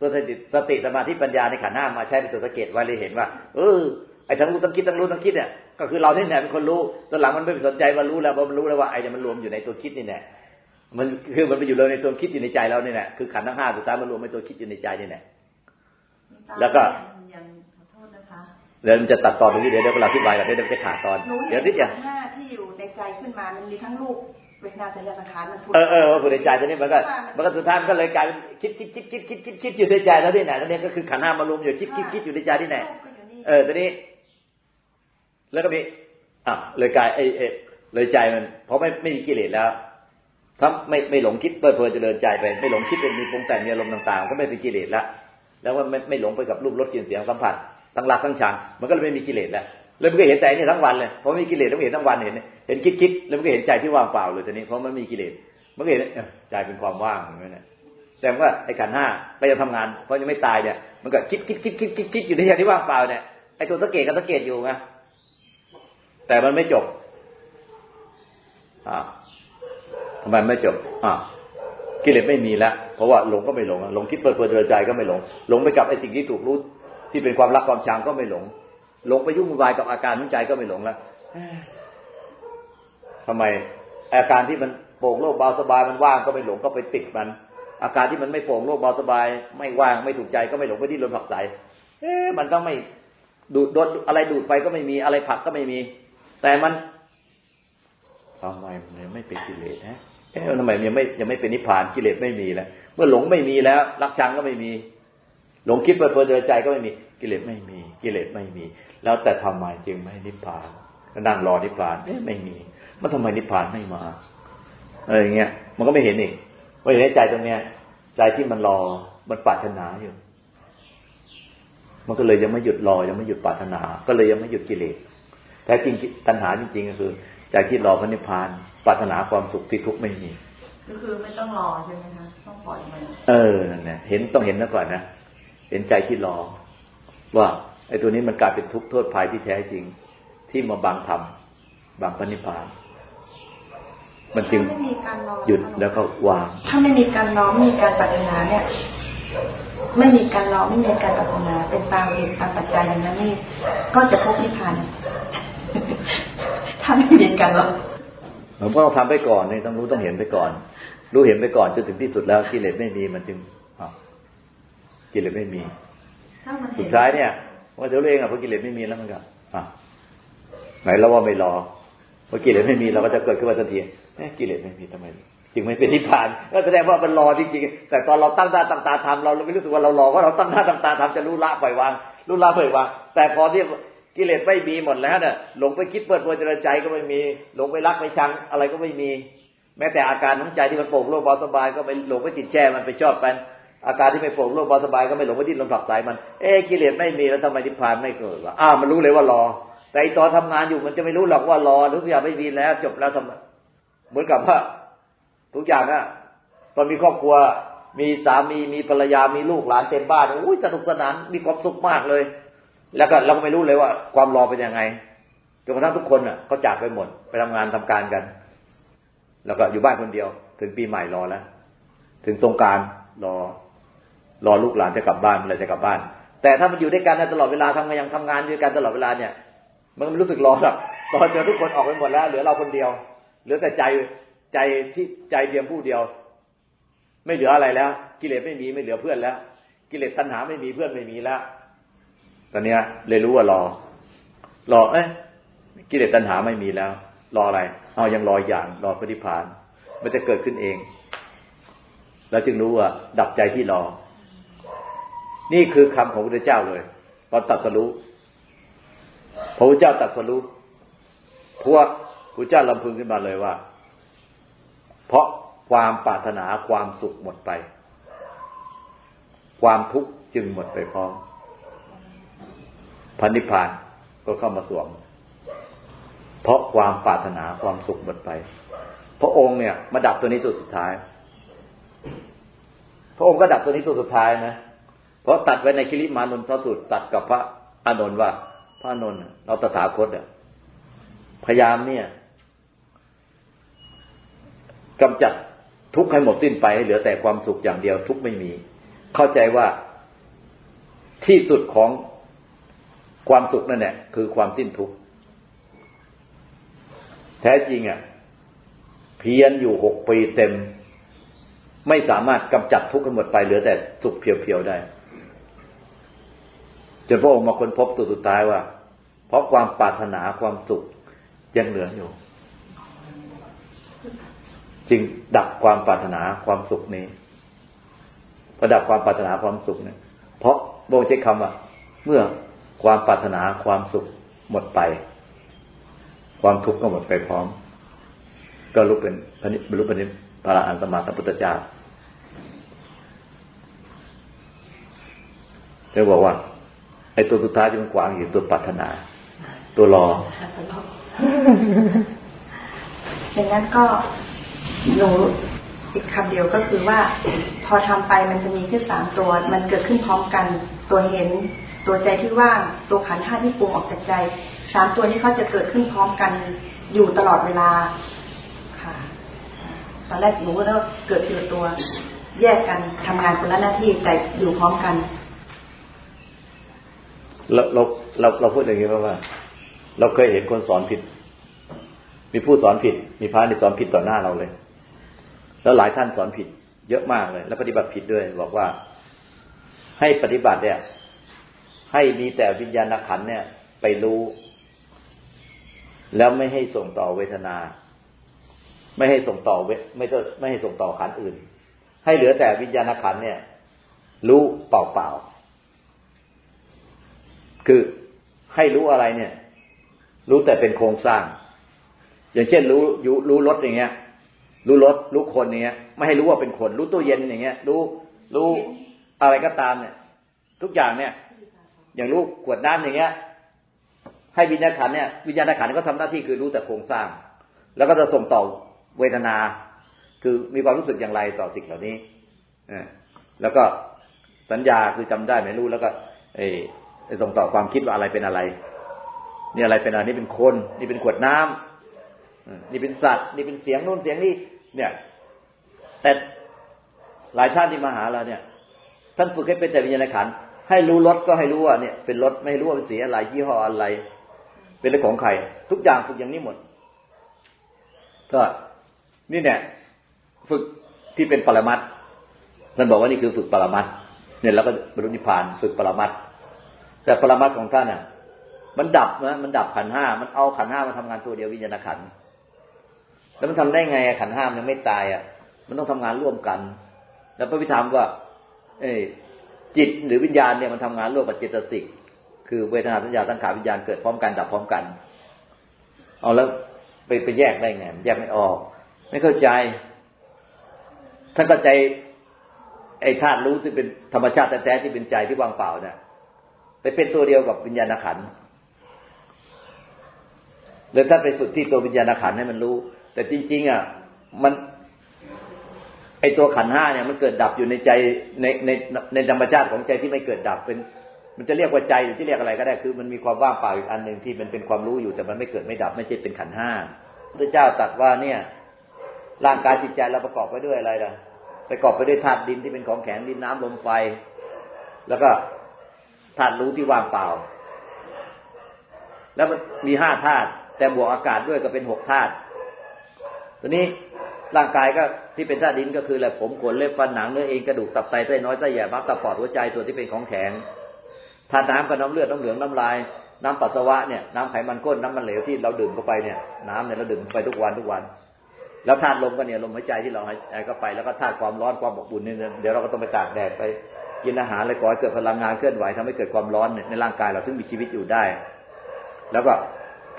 ตัวสติสติสมาธิปัญญาในขันหน้ามาใช้เป็นตัวสังเกตไว้เลยเห็นว่าเออไอ้ทั้งรู้ทั้งคิดทั้งรู้ทั้งคิดเนี่ย ก็คือเราที่แน่เป็นคนรู้ตอนหลังมันไม่สนใจว่ารู้แล้วมันรู้แล้วว่าไอ้เนี่ยมันรวมอยู่ในตัวคิดนี่แน่มันคือมันไปอยู่เลยในตัวคิดอยู่ในใจเราเนี่ยแหละคือขันทั้งห้าสุดท้ายมันรวมในตัวคิดอยู่ในใจนี่แน่แล้วก็เดี๋ยวมันจะตัดตอนตรงนี้เดี๋ยวเดี๋ยวเราอธิบายกันเดี๋ยวจะขาดตอนเดี๋ยวนิดเดียวห้าที่อยู่ในใจขึ้นมามันมีทั้งลูกเวทนาสัญญาสังขารมันเออเออว่าในใจตอนนี้มันก็มันก็สุดท้ายมันก็เลยกลายเป็นคิดคิดคิดคิดคิดคิดคิดอยู่ในใจแล้วที่ไหนแล้วเนี่ยก็คือขันห้ามารวมอยู่คิดคิดคิดอยู่ในใจที่ไหนเออตอนนี้ แล้วก็มีอะเลยกายไอ้เลยใจมันเพราะไม่ไม่มีกิเลสแล้วถ้าไม่ไม่หลงคิดเปิดเพลินจะเดินใจไป ไม่หลงคิดเป็นมีปรุงแต่งมีอารมณ์ต่างๆ ก็ไม่เป็นกิเลสแล้วแล้วว่าไม่ไม่หลงไปกับรูปรสกลิ่นเสียงสัมผัสทั้งหลักทั้งชังมันก็เลยไม่มีกิเลสแล้วแล้วมันก็เห็นใจนี่ทั้งวันเลยเพราะไม่มีกิเลสแล้วเห็นทั้งวันเห็นเห็นคิดคิดแล้วมันก็เห็นใจที่ว่างเปล่าเลยตอนนี้เพราะมันมีกิเลสมันก็เห็นใจเป็นความว่างอย่างนี้นะแต่ว่าไอ้ขันห้าไปจะทำงาน เพราะยังไม่ตายเนี่ยมันก็คิดคิดคิดคิดคิดคิดอยู่ในใจที่ว่างเปล่าเนี่ยไอ้ตัวสังเกตก็สังเกตอยู่ไง แต่มันไม่จบอ่าทำไมไม่จบอ่ากิเลสไม่มีแล้วเพราะว่าหลงก็ไม่หลงหลงคิดเปิดเผยเดินใจก็ไม่หลงหลงไปกับไอ้สิ่งที่ถูกรู้ที่เป็นความรักความชังก็ไม่หลงหลงไปยุ่งวุ่นวายกับอาการของใจก็ไม่หลงแล้วทำไมอาการที่มันโปร่งโล่งเบาสบายมันว่างก็ไม่หลงก็ไปติดมัน อาการที่มันไม่โปร่งโล่งเบาสบาย ไม่ว่างไม่ถูกใจก็ไม่หลงไปที่ลมผักใสเอ๊ะมันต้องไม่ดูดโดนอะไรดูดไปก็ไม่มีอะไรผักก็ไม่มี แต่มันทำไมมันไม่เป็นกิเลสฮะเอ๊ะทำไมยังไม่ยังไม่เป็นนิพพานกิเลสไม่มีแล้ว เมื่อหลงไม่มีแล้ว รักชังก็ไม่มี หลงคิดเปิดเผยเดินใจก็ไม่มี กิเลสไม่มี กิเลสไม่มี แล้วแต่ทำไมจึงไม่นิพพานนั่งรอนิพพานเอ๊ะไม่มี มันทำไมนิพพานไม่มาอะไรเงี้ย มันก็ไม่เห็นอีกว่าเห็นใจตรงเนี้ย ใจที่มันรอมันปรารถนาอยู่ มันก็เลยยังไม่หยุดรอยังไม่หยุดปรารถนา ก็เลยยังไม่หยุดกิเลส แต่จริงตัณหาจริงๆก็คือใจที่รอพระนิพพานปรารถนาความสุขที่ทุกข์ไม่มีก็คือไม่ต้องรอใช่ไหมคะต้องปล่อยมันเออนั่นแหละเห็นต้องเห็นนะก่อนนะเห็นใจที่รอ ว่าไอ้ตัวนี้มันกลายเป็นทุกข์โทษภัยที่แท้จริง ที่มาบังธรรมบังพระนิพพานมันจึงหยุดแล้วก็วาง ถ้าไม่มีการน้อมมีการปรารถนาเนี่ย ไม่มีการน้อมไม่มีการปรารถนาเป็นตามเหตุตามปัจจัยอย่างนั้นนี่ก็จะพบนิพพานถ้าไม่มีกันหรอกหลวงพ่อต้องทำไปก่อนนี่ต้องรู้ต้องเห็นไปก่อน รู้เห็นไปก่อนจนถึงที่สุดแล้วกิเลสไม่มีมันจึงกิเลสไม่มีสุดท้ายเนี่ยว่าเดี๋ยวเองอะพอกิเลสไม่มีแล้วมันก็อะไหนเราว่าไม่รอพอกิเลสไม่มีเราก็จะเกิดขึ้นมาทันทีเอ๊ะกิเลสไม่มีทำไมจึงไม่เป็นนิพพานก็แสดงว่ามันรอจริงๆแต่ตอนเราตั้งตาตั้งตาทำเราไม่รู้สึกว่าเรารอว่าเราตั้งหน้าตั้งตาทำจะรู้ละปล่อยวางรู้ละปล่อยวางแต่พอที่ กิเลสไม่มีหมดแล้วเนี่ยหลงไปคิดเปิดเผยใจก็ไม่มี หลงไปรักไปชังอะไรก็ไม่มี แม้แต่อาการของใจที่มันโปร่งโล่งเบาสบายก็ไม่หลงไปติดแช่มันไปชอบมันอาการที่ไม่โปร่งโล่งเบาสบายก็ไม่หลงไปดิ้นรนผลักสายมัน เอ๊กิเลสไม่มีแล้วทำไมนิพพานไม่เกิดวะอ้าวมันรู้เลยว่ารอ แต่ตอนทำงานอยู่มันจะไม่รู้หรอกว่ารอหรืออย่างไม่มีแล้ว จบแล้วทำเหมือนกับว่าทุกอย่างอะตอนมีครอบครัว มีสามีมีภรรยามีลูกหลานเต็มบ้านอุ้ยสนุกสนานมีความสุขมากเลย แล้วก็เราก็ไม่รู้เลยว่า ความรอเป็นยังไงจนกระทั่งทุกคนอะเขาจากไปหมดไปทำงานทำการกัน แล้วก็อยู่บ้านคนเดียว ถึงปีใหม่รอแล้ว ถึงสงการรอ รอลูกหลานจะกลับบ้านเมื่อไรจะกลับบ้าน แต่ถ้ามันอยู่ด้วยกันตลอดเวลาทำงานยังทำงานด้วยกันตลอดเวลาเนี่ย มันรู้สึกรอแบบรอจนทุกคนออกไปหมดแล้ว เหลือเราคนเดียว เหลือแต่ใจใจที่ใจเพียงผู้เดียว ไม่เหลืออะไรแล้ว กิเลสไม่มีไม่เหลือเพื่อนแล้ว กิเลสตัณหาไม่มีเพื่อนไม่มีแล้ว ตอนเนี้ย เลยรู้ว่ารอ รอเอ๊ะกิเลสตัณหาไม่มีแล้ว รออะไรเอายังรออย่างรอปฏิพานมันจะเกิดขึ้นเอง แล้วจึงรู้ว่า ดับใจที่รอ นี่คือคำของพระพุทธเจ้าเลยตอนตัดสรู้พระพุทธเจ้าตัดสรู้พวกพระเจ้าลำพึงขึ้นมาเลยว่า เพราะความปรารถนาความสุขหมดไป ความทุกข์จึงหมดไปพร้อม พันนิพพานก็เข้ามาสวม เพราะความปรารถนาความสุขหมดไป พระองค์เนี่ย มาดับตัวนี้ตัวสุดท้าย พระองค์ก็ดับตัวนี้ตัวสุดท้ายนะเพราะตัดไว้ในคิริมานนพระสูตรตัดกับพระอานนท์ว่า พระอานนท์เราตถาคตเนี่ยพยายามเนี่ยกำจัดทุกข์ให้หมดสิ้นไปให้เหลือแต่ความสุขอย่างเดียว ทุกข์ไม่มี เข้าใจว่าที่สุดของ ความสุขนั่นแหละคือความสิ้นทุกข์แท้จริงอะ เพียรอยู่หกปีเต็ม ไม่สามารถกำจัดทุกข์ให้หมดไปเหลือแต่สุขเพียวๆได้จนพระองค์มาค้นพบตัวสุดท้ายว่า เพราะความปรารถนาความสุขยังเหลืออยู่ จึงดับความปรารถนาความสุขนี้พอดับความปรารถนาความสุขเนี่ยเพราะโบใช้คำว่าเมื่อ ความปรารถนาความสุขหมดไป ความทุกข์ก็หมดไปพร้อม ก็รู้เป็นพระนิบรรลุพระนิพระอันตมาสัมพุทธเจ้าจะบอกว่า ไอ้ตัวสุดท้ายที่มันขวางอยู่ตัวปรารถนา ตัวรออย่างนั้นก็หนูอีกคำเดียวก็คือว่า พอทำไปมันจะมีแค่สามตัว มันเกิดขึ้นพร้อมกัน ตัวเห็น ตัวใจที่ว่าง ตัวขันธ์้าที่ปรุงออกจากใจ สามตัวนี้เขาจะเกิดขึ้นพร้อมกันอยู่ตลอดเวลา ค่ะ ตอนแรกหนูก็เกิดทีละตัว แยกกันทำงานคนละหน้าที่แต่อยู่พร้อมกัน เราเราเราเราพูดอย่างนี้เพราะว่า เราเคยเห็นคนสอนผิด มีผู้สอนผิด มีพระที่สอนผิดต่อหน้าเราเลย แล้วหลายท่านสอนผิด เยอะมากเลย แล้วปฏิบัติผิดด้วย บอกว่า ให้ปฏิบัติเนี่ย ให้มีแต่วิญญาณขันเนี่ย ไปรู้ แล้วไม่ให้ส่งต่อเวทนา ไม่ให้ส่งต่อเวไม่ต้องไม่ให้ส่งต่อขันอื่น ให้เหลือแต่วิญญาณขันเนี่ย รู้เปล่าเปล่าคือให้รู้อะไรเนี่ย รู้แต่เป็นโครงสร้าง อย่างเช่น รู้ยูรู้รถอย่างเงี้ย รู้รถรู้คนอย่างเงี้ย ไม่ให้รู้ว่าเป็นคน รู้ตู้เย็นอย่างเงี้ย รู้รู้อะไรก็ตามเนี่ย ทุกอย่างเนี่ย อย่างรู้ขวดน้ำอย่างเงี้ย ให้วิญญาณขันเนี่ยวิญญาณขันก็ทำหน้าที่คือรู้แต่โครงสร้าง แล้วก็จะส่งต่อเวทนา คือมีความรู้สึกอย่างไรต่อสิ่งเหล่านี้อแล้วก็สัญญาคือจำได้ไม่รู้แล้วก็ไอ้ส่งต่อความคิดว่าอะไรเป็นอะไรนี่อะไรเป็นอะไรนี่เป็นคน นี่เป็นขวดน้ำนี่เป็นสัตว์ นี่เป็นเสียงนู่นเสียงนี่เนี่ย แต่หลายท่านที่มาหาเราเนี่ย ท่านฝึกให้เป็นแต่วิญญาณขัน ให้รู้รถก็ให้รู้ว่าเนี่ย เป็นรถไม่รู้ว่าเป็นสีอะไรยี่ห้ออะไร เป็นเรื่องของใคร ทุกอย่างฝึกอย่างนี้หมด ก็นี่เนี่ย ฝึกที่เป็นปรมัตท่านบอกว่านี่คือฝึกปรมัตเนี่ยแล้วก็บรรลุนิพพานฝึกปรมัตแต่ปรมัตของท่านอะ มันดับนะมันดับขันห้ามันเอาขันห้ามาทำงานตัวเดียววิญญาณขันแล้วมันทำได้ไงขันห้ามันไม่ตายอะ มันต้องทำงานร่วมกัน แล้วพระพิธามก็ เอ้ จิตหรือวิญญาณเนี่ยมันทำงานร่วมกับเจตสิกคือเวทนาสัญญาตั้งขาวิญญาณเกิดพร้อมกันดับพร้อมกัน เอาแล้วไปไปแยกได้ไงแยกไม่ออก ไม่เข้าใจท่านเข้าใจไอ้ธาตุรู้ที่เป็นธรรมชาติแท้ๆที่เป็นใจที่ว่างเปล่าเนี่ยไปเป็นตัวเดียวกับวิญญาณขันเลยถ้าไปฝึกที่ตัววิญญาณขันให้มันรู้ แต่จริง ๆ อะ มัน ไอตัวขันห้าเนี่ยมันเกิดดับอยู่ในใจในในในธรรมชาติของใจที่ไม่เกิดดับเป็น มันจะเรียกว่าใจหรือที่เรียกอะไรก็ได้คือมันมีความว่างเปล่าอีกอันหนึ่งที่มันเป็นความรู้อยู่แต่มันไม่เกิดไม่ดับไม่ใช่เป็นขันห้าพระเจ้าตรัสว่าเนี่ย ร่างกายจิตใจเราประกอบไปด้วยอะไรล่ะประกอบไปด้วยธาตุดินที่เป็นของแข็งดินน้ำลมไฟ แล้วก็ธาตุรู้ที่ว่างเปล่า แล้วมันมีห้าธาตุแต่บวกอากาศด้วยก็เป็นหกธาตุตัวนี้ ร่างกายก็ที่เป็นธาตุดินก็คือแหละผมขนเล็บฟันหนังเนื้อเองกระดูกตับไตไส้น้อยไส้ใหญ่ม้ามตับปอดหัวใจส่วนที่เป็นของแข็งธาตุน้ำก็น้ำเลือดน้ำเหลืองน้ำลาย น้ำปัสสาวะเนี่ยน้ำไขมันก้นน้ำมันเหลวที่เราดื่มเข้าไปเนี่ยน้ำเนี่ยเราดื่มไปทุกวันทุกวัน แล้วธาตุลมก็เนี่ยลมหายใจที่เราหายใจเข้าไปแล้วก็ธาตุความร้อนความอบอุ่นเนี่ยเดี๋ยวเราก็ต้องไปตากแดดไปกินอาหารอะไรก่อให้เกิดพลังงานเคลื่อนไหวทำให้เกิดความร้อนในร่างกายเราถึงมีชีวิตอยู่ได้ แล้วก็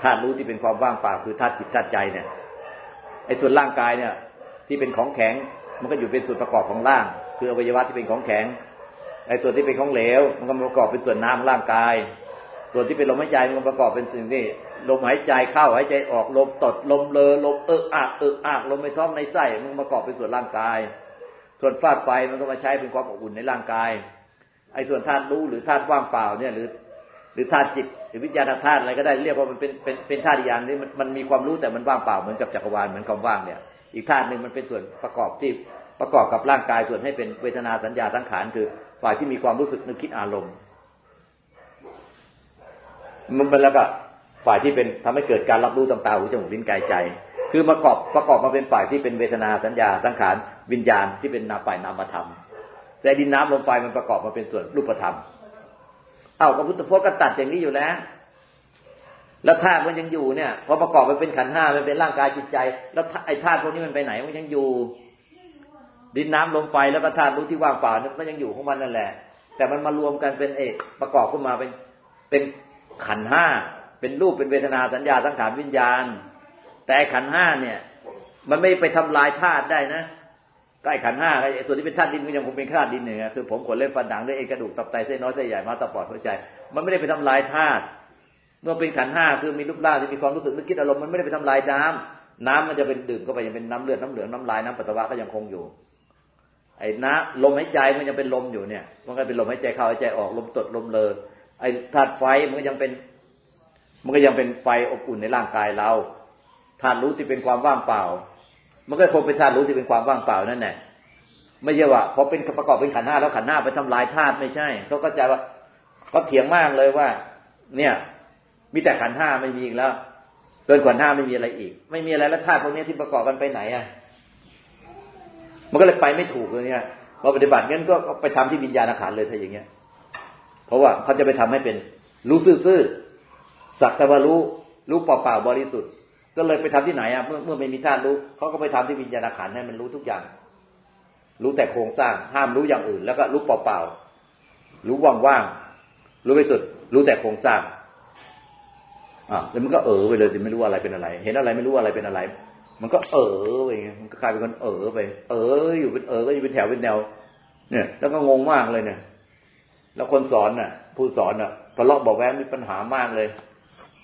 ธาตุรู้ที่เป็นความว่างเปล่าคือธาตุจิตธาตุใจเนี่ย ไอ้ส่วนร่างกายเนี่ย ที่เป็นของแข็ง มันก็อยู่เป็นส่วนประกอบของร่าง คืออวัยวะที่เป็นของแข็ง ไอ้ส่วนที่เป็นของเหลว มันก็ประกอบเป็นส่วนน้ำร่างกาย ส่วนที่เป็นลมหายใจมันก็ประกอบเป็นสิ่งที่ลมหายใจเข้าหายใจออกลมตดลมเลอลมเอออักเอออักลมในท้องในไส้มันประกอบเป็นส่วนร่างกาย ส่วนฟาดไฟมันก็มาใช้เป็นความอบอุ่นในร่างกายไอ้ส่วนธาตุรู้หรือธาตุว่างเปล่าเนี่ยหรือ หรือธาตุจิตหรือวิญญาณธาตุอะไรก็ได้เรียกว่ามันเป็นเป็นเป็นธาตุอย่างนี้มันมันมีความรู้แต่มันว่างเปล่าเหมือนกับจักรวาลเหมือนความว่างเนี่ย อีกธาตุหนึ่งมันเป็นส่วนประกอบที่ประกอบกับร่างกายส่วนให้เป็นเวทนาสัญญาทั้งขานคือฝ่ายที่มีความรู้สึกนึกคิดอารมณ์มันเป็นแล้วก็ฝ่ายที่เป็นทำให้เกิดการรับรู้ต่างๆหูจมูกลิ้นกายใจ คือประกอบประกอบมาเป็นฝ่ายที่เป็นเวทนาสัญญาสังขารวิญญาณที่เป็นนาฝ่ายนามธรรมแต่ดินน้ำลมไฟมันประกอบมาเป็นส่วนรูปธรรม เอ้าพระพุทธพจน์ก็ตัดอย่างนี้อยู่แล้ว แล้วธาตุมันยังอยู่เนี่ยพอประกอบมันเป็นขันห้ามันเป็นร่างกายจิตใจ แล้วไอ้ธาตุพวกนี้มันไปไหนมันยังอยู่ ดินน้ำลมไฟแล้วก็ธาตุรู้ที่ว่างเปล่านั้นมันยังอยู่ของมันนั่นแหละ แต่มันมารวมกันเป็นเอกประกอบขึ้นมาเป็นเป็นขันห้าเป็นรูปเป็นเวทนาสัญญาสังขารวิญญาณ แต่ขันห้าเนี่ย มันไม่ไปทำลายธาตุได้นะ ก็ไอ้ขันห้าไอ้ส่วนที่เป็นธาตุดินมันยังคงเป็นธาตุดินเนี่ยคือผมขนเล็บฟันหนังด้วยเอ็นกระดูกตับไตเส้นน้อยเส้นใหญ่มาตาปอดหัวใจ มันไม่ได้ไปทำลายธาตุเมื่อเป็นขันห้าคือมีรูปร่างที่มีความรู้สึกนึกคิดอารมณ์มันไม่ได้ไปทำลายน้ำน้ำมันจะเป็นดื่มเข้าไปยังเป็นน้ำเลือดน้ำเหลืองน้ำลายน้ำปัสสาวะก็ยังคงอยู่ ไอ้น้ำลมหายใจมันยังเป็นลมอยู่เนี่ย มันก็เป็นลมหายใจเข้าหายใจออกลมตดลมเลอไอ้ธาตุไฟมันก็ยังเป็น มันก็ยังเป็นไฟอบอุ่นในร่างกายเราธาตุรู้ที่เป็นความว่างเปล่า มันก็คงเป็นธาตุรู้ที่เป็นความว่างเปล่านั่นแหละไม่ใช่ว่าพอเป็นประกอบเป็นขันห้าแล้วขันห้าไปทำลายธาตุไม่ใช่เขาก็จะว่าเขาเถียงมากเลยว่า เนี่ย มีแต่ขันห้าไม่มีอีกแล้วเกินขันห้าไม่มีอะไรอีก ไม่มีอะไรแล้วธาตุพวกนี้ที่ประกอบกันไปไหนอะมันก็เลยไปไม่ถูกเลยเนี่ยพอปฏิบัติงั้นก็ไปทำที่วิญญาณขันเลยถ้าอย่างเงี้ย เพราะว่าเขาจะไปทำให้เป็นรู้ซื่อๆสักแต่ว่ารู้รู้เปล่าๆบริสุทธิ์ ก็เลยไปทำที่ไหนอะเมื่อเมื่อไม่มีธาตุรู้เขาก็ไปทำที่วิญญาณขันให้มันรู้ทุกอย่าง รู้แต่โครงสร้างห้ามรู้อย่างอื่น แล้วก็รู้เปล่าๆรู้ว่างๆรู้ไปสุด รู้แต่โครงสร้างอะแล้วมันก็เออไปเลยไม่รู้อะไรเป็นอะไร เห็นอะไรไม่รู้อะไรเป็นอะไร มันก็เออไปมันก็กลายเป็นคนเออไป เออ อยู่เป็นเออก็อยู่เป็นแถวเป็นแนว เนี่ย แล้วก็งงมากเลยเนี่ย แล้วคนสอนน่ะ ผู้สอนน่ะทะเลาะบอกแว้งมีปัญหามากเลย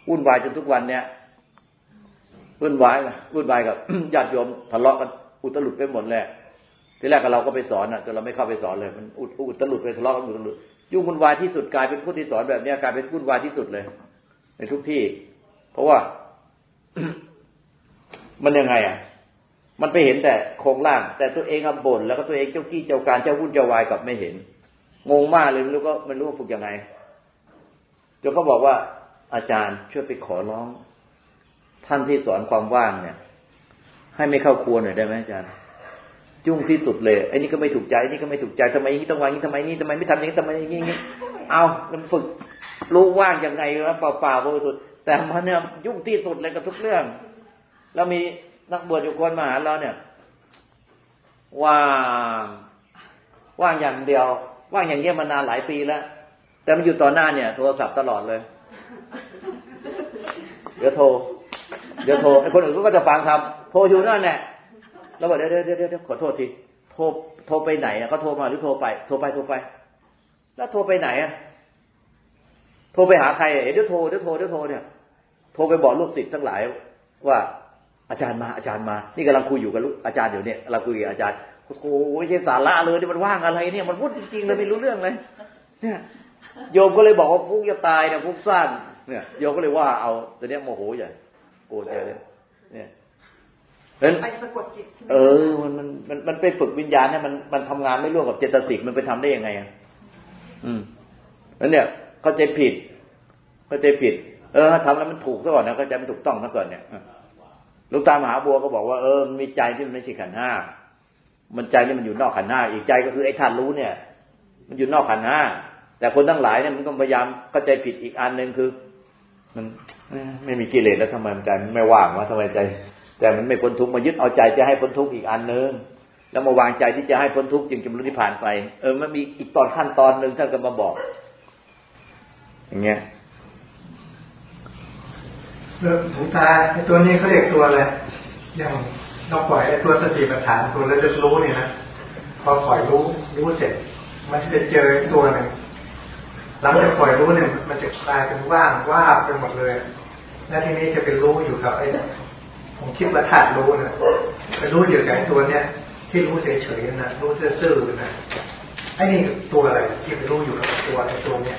วุ่นวายจนทุกวันเนี่ย วุ่นวายวุ่นวายกับญาติโยมทะเลาะกันอุตลุดไปหมดแหละทีแรกเราก็ไปสอนอะจนเราไม่เข้าไปสอนเลยมันอุตลุดไปทะเลาะกันอุตลุดยุ่งวุ่นวายที่สุดกลายเป็นผู้ที่สอนแบบนี้กลายเป็นวุ่นวายที่สุดเลย ในทุกที่ เพราะว่า มันยังไงอะ มันไปเห็นแต่โครงล่าง แต่ตัวเองอะบ่นแล้วก็ตัวเองเจ้ากี้เจ้าการเจ้าวุ่นเจ้าวายกับไม่เห็นงงมากเลยไม่รู้ก็ไม่รู้ว่าฝึกยังไงจนเขาบอกว่าอาจารย์ช่วยไปขอร้อง ท่านที่สอนความว่างเนี่ย ให้ไม่เข้าครัวหน่อยได้ไหมอาจารย์จุ้งที่สุดเลยไอ้นี่ก็ไม่ถูกใจไอ้นี่ก็ไม่ถูกใจทำไมอย่งนี้ต้องวางนี้ทำไมนี่ทำไมไม่ทำอย่างนี้ทำไมอย่างนี้เอามันฝึกรู้ว่างยังไงวะเปล่าๆบริสุทธิ์แต่มันเนี่ยยุ่งที่สุดเลยกับทุกเรื่อง แล้วมีนักบวชอยู่คนมาหาเราเนี่ย ว่างว่างอย่างเดียว ว่างอย่างเงี้ยมานานหลายปีแล้ว แต่มันอยู่ต่อหน้าเนี่ย โทรศัพท์ตลอดเลย เดี๋ยวโทร เดี๋ยวโทรไอ้คนอื่นก็จะฟังทำโทรอยู่นั่นแหละแล้วบอกเดี๋ยวเดี๋ยวเดี๋ยวขอโทษทีโทรโทรไปไหนอะก็โทรมาหรือโทรไป โทรไปโทรไป แล้วโทรไปไหนอะโทรไปหาใครเดี๋ยวโทรเดี๋ยวโทรเดี๋ยวโทรเนี่ยโทรไปบอกลูกศิษย์ทั้งหลายว่าอาจารย์มาอาจารย์มา นี่กำลังคุยอยู่กับลูกอาจารย์เดี๋ยวนี้เราคุยกับอาจารย์โอ้โหไม่ใช่สาระเลยนี่มันว่างอะไรเนี่ยมันพูดจริงๆเลยไม่รู้เรื่องเลยเนี่ยโยมก็เลยบอกว่าฟุ้งจะตายเนี่ยฟุ้งซ่านเนี่ยโยมก็เลยว่าเอาแต่เนี้ยโมโหใหญ่ กรธใหญ่เลยเนี่ยไปสะกดจิตเออ มันมันมันมันไปฝึกวิญญาณเนี่ยมันมันทำงานไม่ร่วมกับเจตสิกมันไปทำได้ยังไงอะอืมแล้วเนี่ยเข้าใจผิดเข้าใจผิด เออทำแล้วมันถูกซะก่อนนะเข้าใจมันถูกต้องซะก่อนเนี่ยลูกตามหาบัวก็บอกว่าเออมันมีใจที่มันไม่ใช่ขันห้ามันใจนี่มันอยู่นอกขันห้าอีกใจก็คือไอ้ธาตุรู้เนี่ย มันอยู่นอกขันห้าแต่คนทั้งหลายเนี่ยมันก็พยายามเข้าใจผิดอีกอันหนึ่งคือ มันไม่มีกิเลสแล้วทำไมใจมันไม่ว่างวะทำไมใจแต่มันไม่พ้นทุกข์มายึดเอาใจจะให้พ้นทุกข์อีกอันหนึ่งแล้วมาวางใจที่จะให้พ้นทุกข์จึงจะรรลุนิพพานไป เออมันมีอีกตอนขั้นตอนหนึ่งท่านก็มาบอก อย่างเงี้ยเรื่องสงตาไอ้ตัวนี้เขาเรียกตัวอะไรอย่างเราปล่อยไอ้ตัวสติปัฏฐานตัวระลึกรู้เนี่ยนะพอปล่อยรู้รู้เสร็จ มันจะเจอตัวหนึ่ง หลังจากปล่อยรู้เนี่ยมันจะกลายเป็นว่างว่าไปหมดเลย แล้วทีนี้จะเป็นรู้อยู่กับไอ้ผมคิดว่าธาตุรู้นะไปรู้อยู่กับตัวเนี้ยที่รู้เฉยๆนะรู้ซื่อๆนะไอ้นี่ตัวอะไรที่ไปรู้อยู่กับตัวไอ้ตัวเนี้ย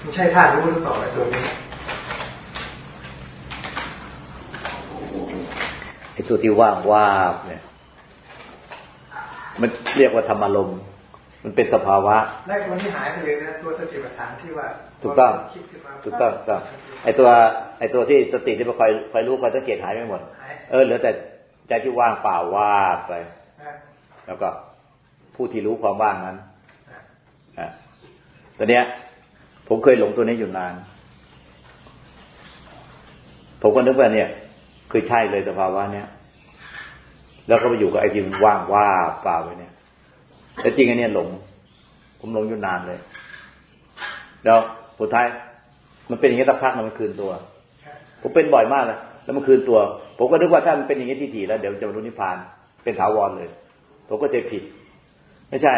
ไม่ใช่ธาตุรู้หรือเปล่าไอ้ตัวนี้ไอ้ตัวที่ว่างว่าเนี่ย มันเรียกว่าธรรมอารมณ์มันเป็นสภาวะแรกวันที่หายไปเลยนะตัวสติปัฏฐานที่ว่าถูกต้องถูกต้องถูกต้องไอตัวไอตัวที่สติที่มาคอยคอยรู้คอยสังเกตหายไปหมด เออเหลือแต่ใจที่ว่างเปล่าว่าไป แล้วก็ผู้ที่รู้ความว่างนั้นอ่าตัวเนี้ย ผมเคยหลงตัวนี้อยู่นาน ผมก็นึกว่าเนี่ย คือใช่เลยสภาวะเนี้ย แล้วก็ไปอยู่กับไอ้ที่ว่างว่าเปล่าไปเนี่ยแต่จริงอันนี้หลง ผมหลงอยู่นานเลยแล้วสุดท้าย มันเป็นอย่างนี้สักพักมันคืนตัว ผมเป็นบ่อยมากเลยแล้วมันคืนตัว ผมก็นึกว่าถ้ามันเป็นอย่างนี้ที่ถี่แล้วเดี๋ยวจะบรรลุนิพพาน เป็นถาวรเลย ผมก็จะผิด ไม่ใช่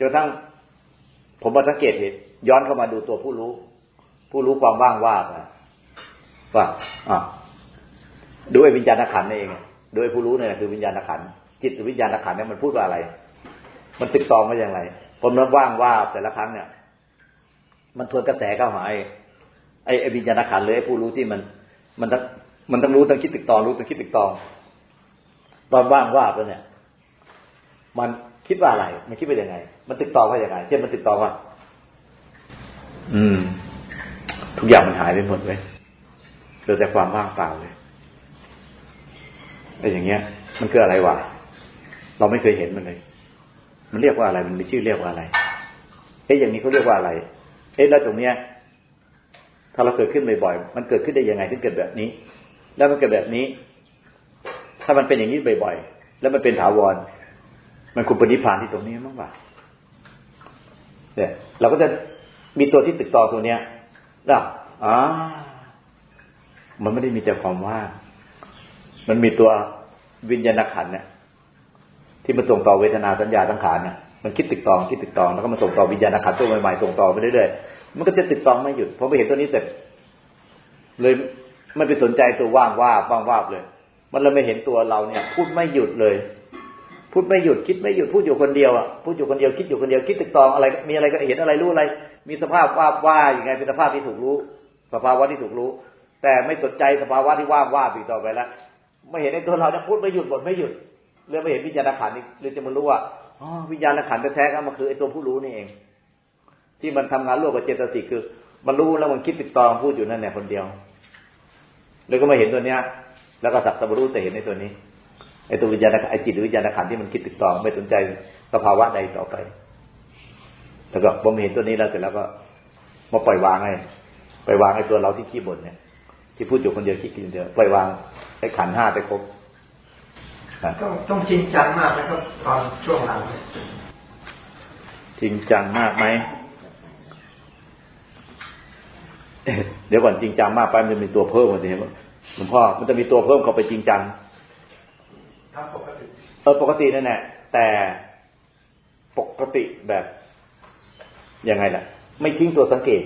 จนทั่งผมมาสังเกตเห็นย้อนเข้ามาดูตัวผู้รู้ ผู้รู้ความว่างว่าว่าอ่าด้วยวิญญาณขันเอง โดยผู้รู้เนี่ยคือวิญญาณขันจิตวิญญาณขันเนี่ยมันพูดว่าอะไร มันติดต่อมาอย่างไรผมนั้นว่างว่าแต่ละครั้งเนี่ย มันทวนกระแสเข้าหาไอ้ไอ้วิญญาณขันเลยไอ้ผู้รู้ที่มัน มันต้งมันต้องรู้ต้องคิดติดต่อรู้ต้องคิดติดต่อตอนว่างว่าไปเนี่ย มันคิดว่าอะไร มันคิดไปยังไง มันติดต่อว่าอย่างไรเช่นมันติดต่อว่า อืม ทุกอย่างมันหายไปหมดเลยเหลือแต่ความว่างเปล่าเลย ไอ้อย่างเงี้ย มันคืออะไรวะเราไม่เคยเห็นมันเลย มันเรียกว่าอะไร มันมีชื่อเรียกว่าอะไรเอ๊ะอย่างนี้เขาเรียกว่าอะไรเอ๊ะแล้วตรงเนี้ย ถ้าเราเกิดขึ้นบ่อยๆมันเกิดขึ้นได้ยังไงถึงเกิดแบบนี้ แล้วมันเกิดแบบนี้ ถ้ามันเป็นอย่างนี้บ่อยๆแล้วมันเป็นถาวร มันคุณปณิพานที่ตรงนี้มั้งวะเนี่ยเราก็จะมีตัวที่ติดต่อตัวเนี้ยแล้วอ๋อมันไม่ได้มีแต่ความว่าง มันมีตัววิญญาณขันเนี่ยที่มันส่งต่อเวทนาสัญญาสังขารเนี่ยมันคิดติดต่อคิดติดต่อแล้วก็มันส่งต่อวิญญาณขันตัวใหม่ๆส่งต่อไปเรื่อยๆมันก็จะติดต่อไม่หยุดพอไปเห็นตัวนี้เสร็จ เลยไม่ไปสนใจตัวว่างว่าว่างว่าเลย มันเลยไม่เห็นตัวเราเนี่ย พูดไม่หยุดเลย พูดไม่หยุดคิดไม่หยุดพูดอยู่คนเดียวอะพูดอยู่คนเดียวคิดอยู่คนเดียวคิดติดต่ออะไร มีอะไรก็เห็นอะไรรู้อะไร มีสภาพว่าว่าอย่างไงเป็นสภาพที่ถูกรู้ สภาวะที่ถูกรู้ แต่ไม่สนใจสภาวะที่ว่างว่าอีกต่อไปแล้ว ไม่เห็นในตัวเราเนี่ยพูดไม่หยุดหมดไม่หยุดเรื่องไม่เห็นวิญญาณขันนี่เลยจะมารู้ว่าอ๋อวิญญาณขันแท้ๆก็มันคือไอ้ตัวผู้รู้นี่เอง ที่มันทำงานร่วมกับเจตสิกคือ มันรู้แล้วมันคิดติดต่อพูดอยู่นั่นแหละคนเดียวเลยก็มาเห็นตัวเนี้ย แล้วก็สักตะบรู้แต่เห็นในตัวนี้ไอ้ตัววิญญาณไอ้จิตวิญญาณขันที่มันคิดติดต่อไม่สนใจสภาวะใดต่อไปแล้วก็ผมเห็นตัวนี้แล้วเสร็จแล้วก็มาปล่อยวางให้ปล่อยวางไอ้ตัวเราที่ขี้บ่นเนี่ย ที่พูดอยู่คนเดียวคิดคนเดียวปล่อยวางไอ้ขันห้าไปครบต้องต้องจริงจังมากนะครับตอนช่วงหลังจริงจังมากไหมเดี๋ยวก่อนจริงจังมากไปมันจะมีตัวเพิ่มมาสิครับหลวงพ่อมันจะมีตัวเพิ่มเข้าไปจริงจังครับปกติเออปกตินั่นแหละแต่ปกติแบบยังไงล่ะ ไม่ทิ้งตัวสังเกต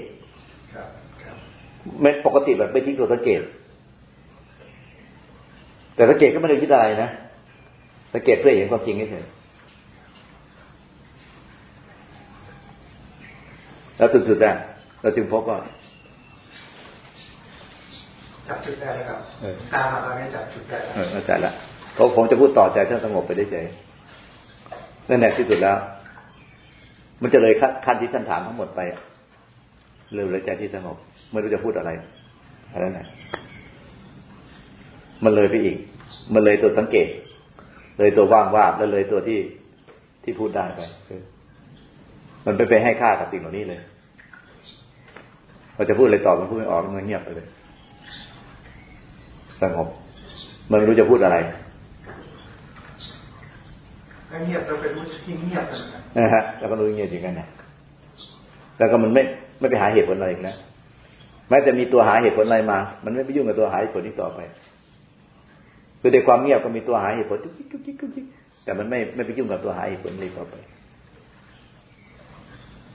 ไม่ปกติแบบไม่ทิ้งตัวสังเกต แต่สังเกตก็ไม่ได้คิดอะไรนะสังเกตเพื่อเห็นความจริงเฉยแล้วสุดๆอะเราจึงพบว่าจับจุดได้แล้วครับตามมาตอนนี้จับจุดได้แล้วเออเข้าใจละเพราะผมจะพูดต่อใจท่านสงบไปได้ใจนั่นแหละที่สุดแล้ว มันจะเลยขั้นที่ท่านถามทั้งหมดไปเร็วเลยใจที่สงบ ไม่รู้จะพูดอะไรอะไรนั่นมันเลยไปอีก มันเลยตัวสังเกต เลยตัวว่างว่าแล้วเลยตัวที่ที่พูดได้ไปมันไปไปให้ค่ากับสิ่งเหล่านี้เลยพอจะพูดอะไรต่อมันพูดไม่ออกมันเงียบไปเลยสงบมันไม่รู้จะพูดอะไรเงียบเราไปรู้ที่เงียบนะฮะแล้วก็รู้เงียบอย่างนั้นนะแล้วก็มันไม่ไม่ไปหาเหตุผลอะไรอีกนะ แม้จะมีตัวหาเหตุผลอะไรมา มันไม่ไปยุ่งกับตัวหาเหตุผลนี้ต่อไปคือในความเงียบก็มีตัวหาเหตุผลจิ๊กจิ๊กจิ๊กจิ๊กแต่มันไม่ไม่ไปยุ่งกับตัวหาเหตุผลนี้ต่อไป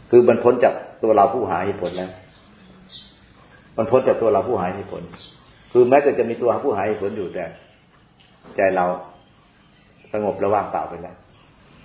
คือมันพ้นจากตัวเราผู้หาเหตุผลแล้ว มันพ้นจากตัวเราผู้หาเหตุผล คือแม้แต่จะมีตัวผู้หายผลอยู่แต่ ใจเราสงบระว่างเปล่าไปแล้ว